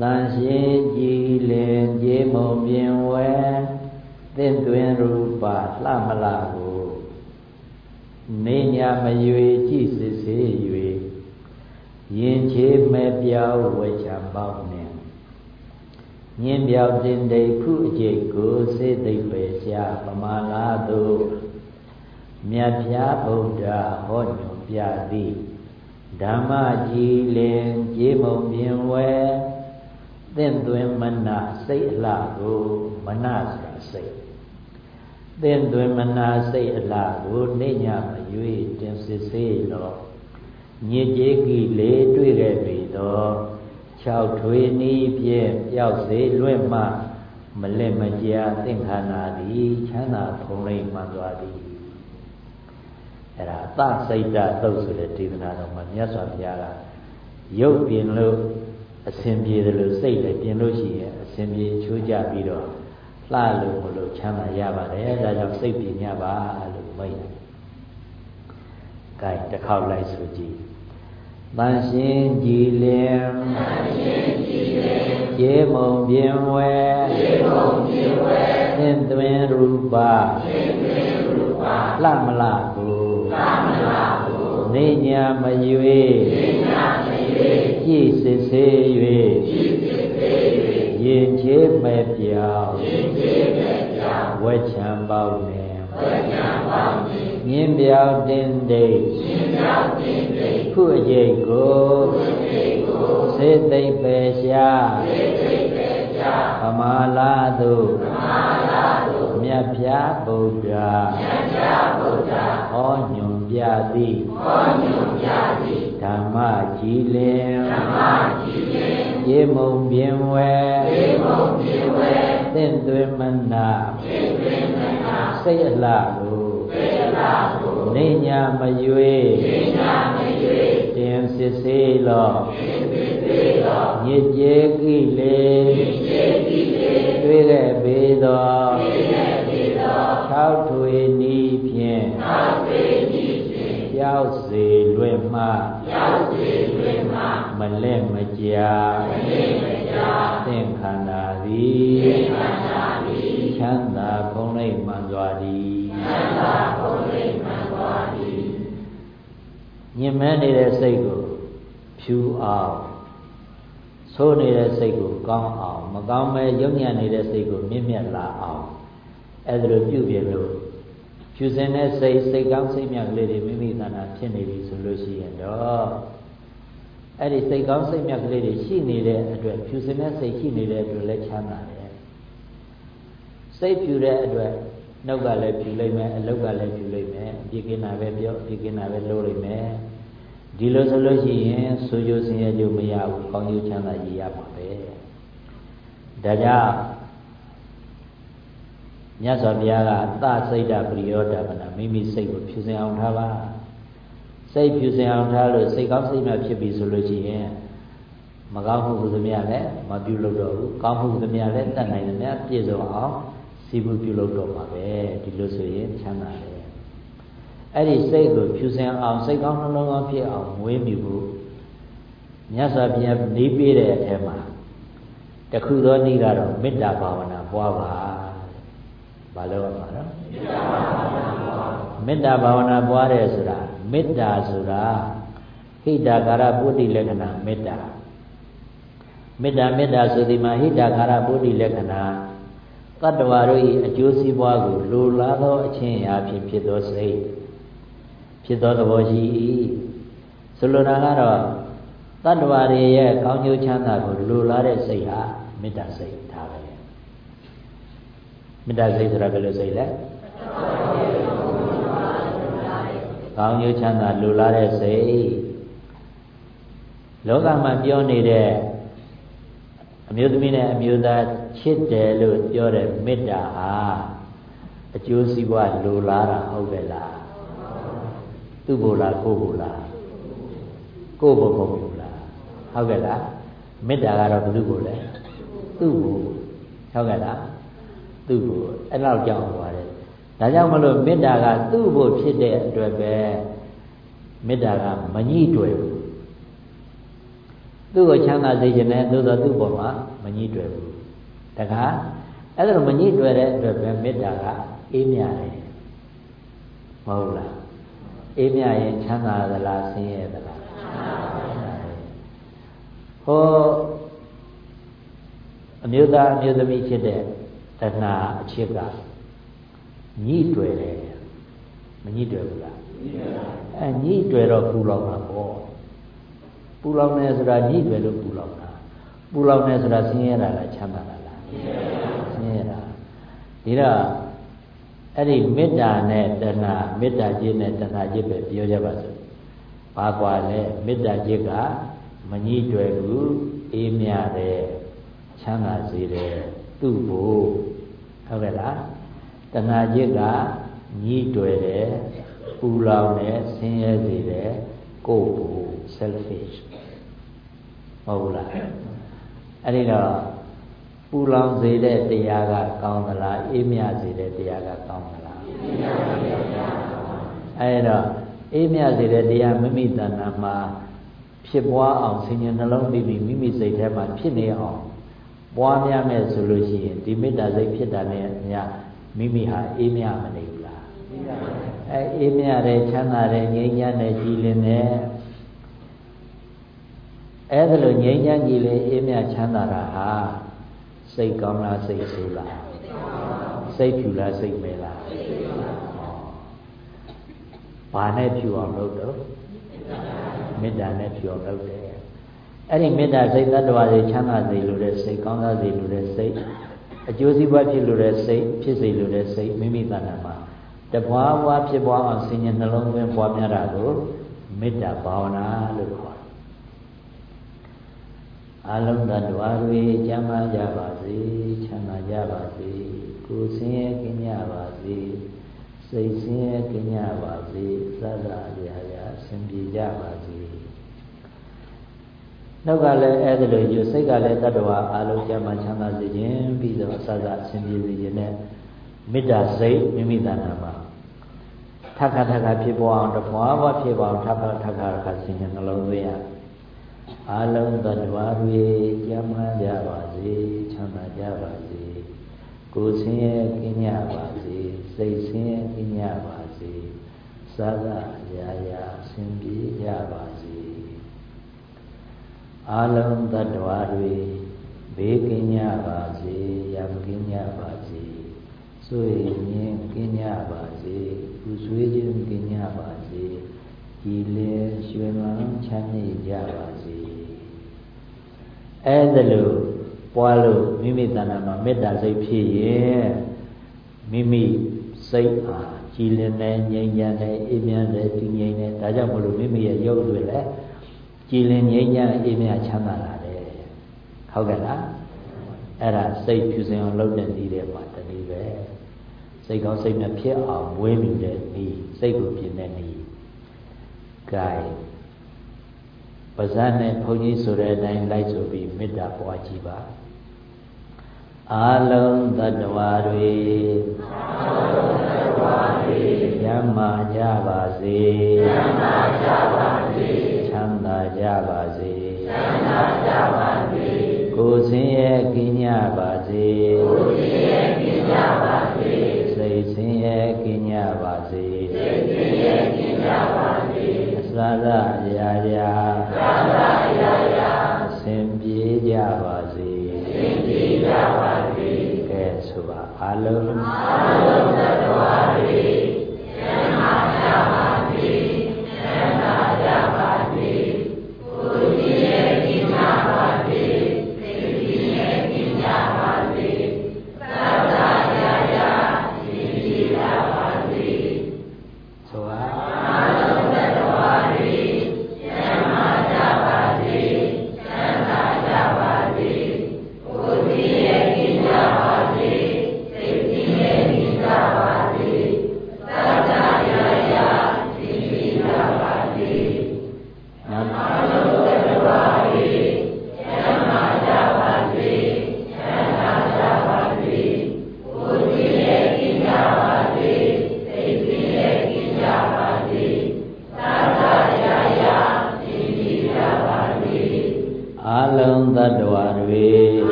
တန်ရှင်ကြည်လင်ကြေမုံပြင်ဝဲသင့်တွင်ရူပလှမလာကိုနေညာမရွေကြည်စစ်စေ၍ရင်ချေမဲ့ပြောင်းဝေချံပေါင်းနှင့်ညင်းပြောင်းတင်တိခုအကျိတ်ကိုစေသိပ်ပဲရှာပမာလာသို့မြတ်ဖျားဗုဒ္ဓဟောညွန်ပြသည်ဓမ္မကြည်လင်ကြေးမုံပြင်ဝဲ သင့်သွင်းမနစိတ်အလှကိုမနဆိုတာစိတ်သင့်သွင်းမနာစိတ်အလှကိုနေညမရွေတင်စစ်စေလောညစ်ကြေးကီလေးတွေ့ခဲ့ပြီတော့၆ထွေနီးပြည့်ပျောက်စေလွင့်မှမလက်မကြာသင်္ခါနာသည်ချမ်းသာဖုံးလိမ့်မှန်သွားသည်အဲ့ဒါသစိတ်တသုတ်ဆိုတဲ့ဒေသနာတော်မှာမြတ်စွာဘုရားကရုပ်ပြင်လို့ အစဉ်ပြေတယ်လို့စိတ်လည်းပြင်လို့ရှိရင်အစဉ်ပြေချိုးကြပြီးတော့လှလို့မလို့ချမ်းသာရပါတယ်ဒါကြောင့်စိတ်ပြင်ရပါလို့မိတ်တယ်။ကဲတစ်ခေါက်လိုက်ဆိုကြည့်။တန်ရှင်ကြည်လင်တန်ရှင်ကြည်လင်ကျေမုံပြင်ဝဲကျေမုံပြင်ဝဲသင်သွင်းရူပသင်သွင်းရူပလှမလားကိုနေညာမရွေ ကြည်စစ်စေ၍ရင်ချေမဲ့ပြောင်းဝဲချံပေါင်းနေမြင်းပြောင်းတင်တိတ်ခုအကျိတ်ကိုစေသိပ်ပဲရှာပမာလာသို့မြတ်ဖျားဗုဒ္ဓမြတ်ဖျားဗုဒ္ဓဟောညွန်ပြသည်ဟောညွန်ပြသည်ဓမ္မကြည်လင်ဓမ္မကြည်လင် ရေမုံပြင်းဝဲရေမုံပြင်းဝဲသင်သွင်းမနာသင်သွင်းမနာစိတ်အလားကိုစိတ်အလားကိုနေညာမရွေနေညာမရွေတင်စစ်စေလောတင်စစ်စေညစ်ကြေးကိလေတွေ့ခဲ့ပေသောထောက်ထွေနီးဖြင့်ရောက်စေလွင့်မှ မလက်မကြာသင်္ခန္ဓာသည်ချမ်းသာဖုံးလိမ့်မှန်စွာသည်ညင်မဲနေတဲ့စိတ်ကိုဖြူအောင်ဆိုးနေတဲ့စိတ်ကိုကောင်းအောင်မကောင်းမဲယုံညံ့နေတဲ့စိတ်ကိုမြင့်မြတ်လာအောင်အဲ့ဒါလိုပြုပြင်လို့ဖြူစင်တဲ့စိတ်စိတ်ကောင်းစိတ်မြတ်ကလေးတွေမိမိတဏ္ဍာဖြစ်နေပြီဆိုလို့ရှိရင်တော့ အဲ့ဒီစိတ်ကောင်းစိတ်မြတ်ကလေးတွေရှိနေတဲ့အတွက်ဖြူစင်တဲ့စိတ်ရှိနေတဲ့အတွက်လည်းချမ်းသာတယ်စိတ်ဖြူတဲ့အတွက်နှုတ်ကလည်းဖြူလိုက်မယ်အလုတ်ကလည်းဖြူလိုက်မယ်ဒီကိနာပဲပြောဒီကိနာပဲလို့လိုက်မယ်ဒီလိုဆိုလို့ရှိရင်ဆိုကြဆင်းရဲကြမရဘူးကောင်းကျိုးချမ်းသာရရမှာပဲဒါကြောင့်မြတ်စွာဘုရားကသစိတ်တပရိယောဓမနာမိမိစိတ်ကိုဖြူစင်အောင်ထားပါ စိတ်ဖြူစင်အောင်ထားလို့စိတ်ကောင်းစိတ်မြတ်ဖြစ်ပြီဆိုလို့ရှိရင်မကောင်းမှုသမျှလည်းမပြုလုပ်တော့ဘူးကောင်းမှုသမျှလည်းတတ်နိုင်သမျှပြည့်စုံအောင်စီးပူးပြုလုပ်တော့မှာပဲဒီလိုဆိုရင်ချမ်းသာတယ်အဲ့ဒီစိတ်ကိုဖြူစင်အောင်စိတ်ကောင်းနှလုံးကောင်းဖြစ်အောင်မွေးမြူဖို့မြတ်စွာဘုရားနေပေးတဲ့အထက်မှာတခုသောနည်းကတော့မေတ္တာဘာဝနာပွားပါဘာလို့ရမှာနော်မေတ္တာဘာဝနာပွားတယ်ဆိုတာ မေတ္တာဆိုတာဟိတာကာရပုဒ္ဓိလက္ခဏာမေတ္တာမေတ္တာမေတ္တာဆိုဒီမှာဟိတာကာရပုဒ္ဓိလက္ခဏာတတ္တဝါတို့၏အကျိုးစီးပွားကိုလိုလားသောအချင်းအရာဖြင့်ဖြစ်သောစိတ်ဖြစ်သောသဘောရှိ၏ဆိုလိုတာကတော့တတ္တဝါတွေရဲ့ကောင်းကျိုးချမ်းသာကိုလိုလားတဲ့စိတ်ဟာမေတ္တာစိတ်ဒါပဲမေတ္တာစိတ်ဆိုတာဘယ်လိုစိတ်လဲ ကောင်းကျိုးချမ်းသာလိုလားတဲ့စိတ်လောကမှာပြောနေတဲ့အမျိုးသမီးနဲ့အမျိုးသားချစ်တယ်လို့ပြောတဲ့မေတ္တာဟာအကျိုးစီးပွားလိုလားတာဟုတ်ပဲလားသူ့ဘုလားကိုယ့်ဘုလားကိုယ့်ဘုမဟုတ်ဘူးလားဟုတ်ကဲ့လားမေတ္တာကတော့ဘယ်သူကိုလဲသူ့ဘုဟုတ်ကဲ့လားသူ့ဘုအဲ့လောက်ကြောင်းပါတယ် ဒါကြောင့်မလို့မေတ္တာကသူ့ဘုဖြစ်တဲ့အတွက်ပဲမေတ္တာကမညှိတွယ်ဘူးသူ့ကိုချမ်းသာစေခြင်းနဲ့သို့သောသူ့ပေါ်မှာမညှိတွယ်ဘူးတခါအဲ့ဒါလိုမညှိတွယ်တဲ့အတွက်ပဲမေတ္တာကအေးမြတယ်မဟုတ်လားအေးမြရင်ချမ်းသာသလားဆင်းရဲသလားဟောအမျိုးသားအမျိုးသမီးဖြစ်တဲ့တဏှာအချစ်က ညှိတွယ်တယ်မညှိတွယ်ဘူးလားအဲညှိတွယ်တော့ပူလောင်တာပေါ့ပူလောင်တယ်ဆိုတာညှိတွယ်လို့ပူလောင်တာပူလောင်တယ်ဆိုတာဆင်းရဲတာလားချမ်းသာတာလားဆင်းရဲတာဒီတော့အဲ့ဒီမေတ္တာနဲ့တဏှာမေတ္တာจิตနဲ့တဏှာจิตပဲပြောကြပါစို့ဘာကွာလဲမေတ္တာจิตကမညှိတွယ်ဘူးအေးမြတယ်ချမ်းသာစေတယ်သူ့ဘို့ဟုတ်ကဲ့လား တဏှာจิตကညှိတွယ်တယ်ပူလောင်တယ်ဆင်းရဲစေတယ်ကိုယ့်ဘို့ selfish ဟုတ်လားအဲ့ဒီတော့ပူလောင်စေတဲ့တရားကကောင်းသလားအေးမြစေတဲ့တရားကကောင်းသလားအဲ့တော့အေးမြစေတဲ့တရားမိမိတဏ္ဍာမှာဖြစ်ပွားအောင်ဆင်ញနှလုံးပြီးပြီးမိမိစိတ်ထဲမှာဖြစ်နေအောင်ပွားများမဲ့ဆိုလို့ရှိရင်ဒီမေတ္တာစိတ်ဖြစ်တာနဲ့အများ မိမိဟာအေးမြမနေဘူးလားအဲအေးမြတယ်ချမ်းသာတယ်ငြိမ်းချမ်းတယ်ကြည်လင်တယ်အဲ့ဒါလိုငြိမ်းချမ်းကြည်လင်အေးမြချမ်းသာတာဟာစိတ်ကောင်းလားစိတ်ဆိုးလားစိတ်ဖြူလားစိတ်မဲလားဘာနဲ့ဖြူအောင်လုပ်တော့မေတ္တာနဲ့ဖြူအောင်လုပ်တယ်အဲ့ဒီမေတ္တာစိတ်တ attva တွေချမ်းသာစေလို့တဲ့စိတ်ကောင်းစားစေလို့တဲ့စိတ် အကျိုးစီးပွားဖြစ်လို့တဲ့စိတ်ဖြစ်စေလို့တဲ့စိတ်မိမိတဏ္ဍာမှာတပွားပွားဖြစ်ပွားအောင်ဆင်ញနှလုံးသွင်းပွားများတာကိုမေတ္တာဘာဝနာလို့ခေါ်တယ်အလုံးသတ္တဝါတွေကျမ်းမာကြပါစေချမ်းသာကြပါစေကိုယ်ဆင်းရဲကင်းကြပါစေစိတ်ဆင်းရဲကင်းကြပါစေသတ္တအရာရာဆင်ပြေကြပါစေ နှုတ်ကလည်းအဲ့ဒါလိုယူစိတ်ကလည်းတတ္တဝါအလုံးကျမ်းမှချမ်းသာစေခြင်းပြီးတော့အစစအစဉ်ပြေစေခြင်းနဲ့မေတ္တာစိတ်မိမိတဏ္ဍာမှာထပ်ခါထပ်ခါဖြစ်ပေါ်အောင်တဖွာဘွားဖြစ်ပေါ်အောင်ထပ်ခါထပ်ခါခါဆင်ញနှလုံးသွင်းရအလုံးတတ္တဝါတွေကျမ်းမှကြပါစေချမ်းသာကြပါစေကိုယ်ဆင်းရဲကင်းကြပါစေစိတ်ဆင်းရဲကင်းကြပါစေသာသာရာရာဆင်ပြေကြပါစေ အလုံးတ attva တွေဘေးကင်းကြပါစေရံကင်းကြပါစေဆိုရင်ကင်းကြပါစေပူဆွေးခြင်းကင်းကြပါစေကြည်လင်ရွှင်လန်းချမ်းမြေ့ကြပါစေအဲ့ဒါလို့ပွားလို့မိမိတဏ္ဍာမှာမေတ္တာစိတ်ဖြစ်ရင်မိမိစိတ်အားကြည်လင်တယ်ငြိမ်းချမ်းတယ်အေးမြတ်တယ်တည်ငြိမ်တယ်ဒါကြောင့်မလို့မိမိရဲ့ရုပ်တွေလည်း ကြည်လင်ငြိမ်းချမ်းအေးမြတ်ချမ်းသာလာတယ်ဟုတ်ကဲ့လားအဲ့ဒါစိတ်ဖြူစင်အောင်လုပ်တဲ့နည်းတွေပါတနည်းပဲစိတ်ကောင်းစိတ်နဲ့ဖြစ်အောင်မွေးမြူတဲ့နည်းစိတ်ကိုပြင်တဲ့နည်း gain ပါဇက်နဲ့ဘုန်းကြီးဆိုတဲ့အတိုင်းလိုက်ဆိုပြီးမေတ္တာပွားကြည့်ပါအာလုံးတ attva တွေချမ်းသာကြပါစေချမ်းသာကြပါစေချမ်းသာ ကြပါစေချမ်းသာကြပါစေကိုယ်ဆင်းရဲကင်းကြပါစေကိုယ်ဆင်းရဲကင်းကြပါစေစိတ်ဆင်းရဲကင်းကြပါစေစိတ်ဆင်းရဲကင်းကြပါစေအစရရာရာသာသာရာရာဆင်ပြေကြပါစေဆင်ပြေကြပါစေကဲဆိုပါအလုံးအလုံးသတ္တဝါတွေ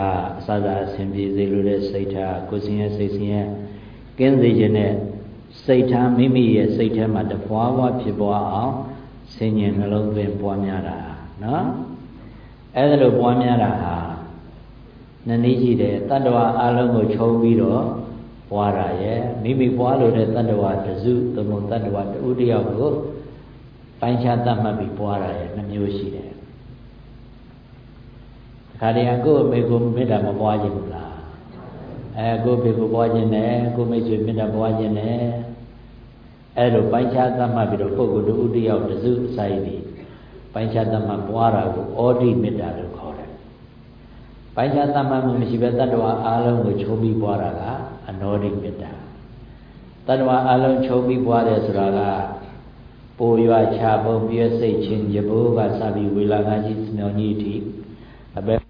ထားအစသာအစဉ်ပြေစေလိုတဲ့စိတ်ထားကိုယ်စင်ရဲ့စိတ်စင်ရဲ့ကင်းစေခြင်းနဲ့စိတ်ထားမိမိရဲ့စိတ်ထဲမှာတပွားပွားဖြစ်ပွားအောင်ဆင်ញင်နှလုံးသွင်းပွားများတာနော်အဲ့ဒါလို့ပွားများတာဟာနည်းနည်းရှိတယ်တတ္တဝါအလုံးကိုခြုံပြီးတော့ပွားတာရဲ့မိမိပွားလို့တဲ့တတ္တဝါတစုသမုံတတ္တဝါတူတယောက်ကိုပိုင်းခြားသတ်မှတ်ပြီးပွားတာရဲ့နှမျိုးရှိတယ် ခါတည်းကကိုယ့်အမေကိုမေတ္တာမပွားခြင်းဘူးလားအဲကိုယ့်ဖေကိုပွားခြင်းနဲ့ကိုယ့်မိတ်ဆွေမေတ္တာပွားခြင်းနဲ့အဲလိုပိုင်းခြားသတ်မှတ်ပြီးတော့ပုဂ္ဂိုလ်တူတယောက်တစုအစာရည်ဒီပိုင်းခြားသတ်မှတ်ပွားတာကိုဩဒိမေတ္တာလို့ခေါ်တယ်ပိုင်းခြားသတ်မှတ်မှုမရှိဘဲတတ္တဝါအားလုံးကိုချိုးပြီးပွားတာကအအနောဒိမေတ္တာတဏ္ဍဝအလုံးချုပ်ပြီးပွားတယ်ဆိုတာကပိုရွာချပုံပြည့်စိတ်ချင်းရဘိုးကစပြီးဝေလာငါကြီးစမြောင်ကြီးအထိအပဲ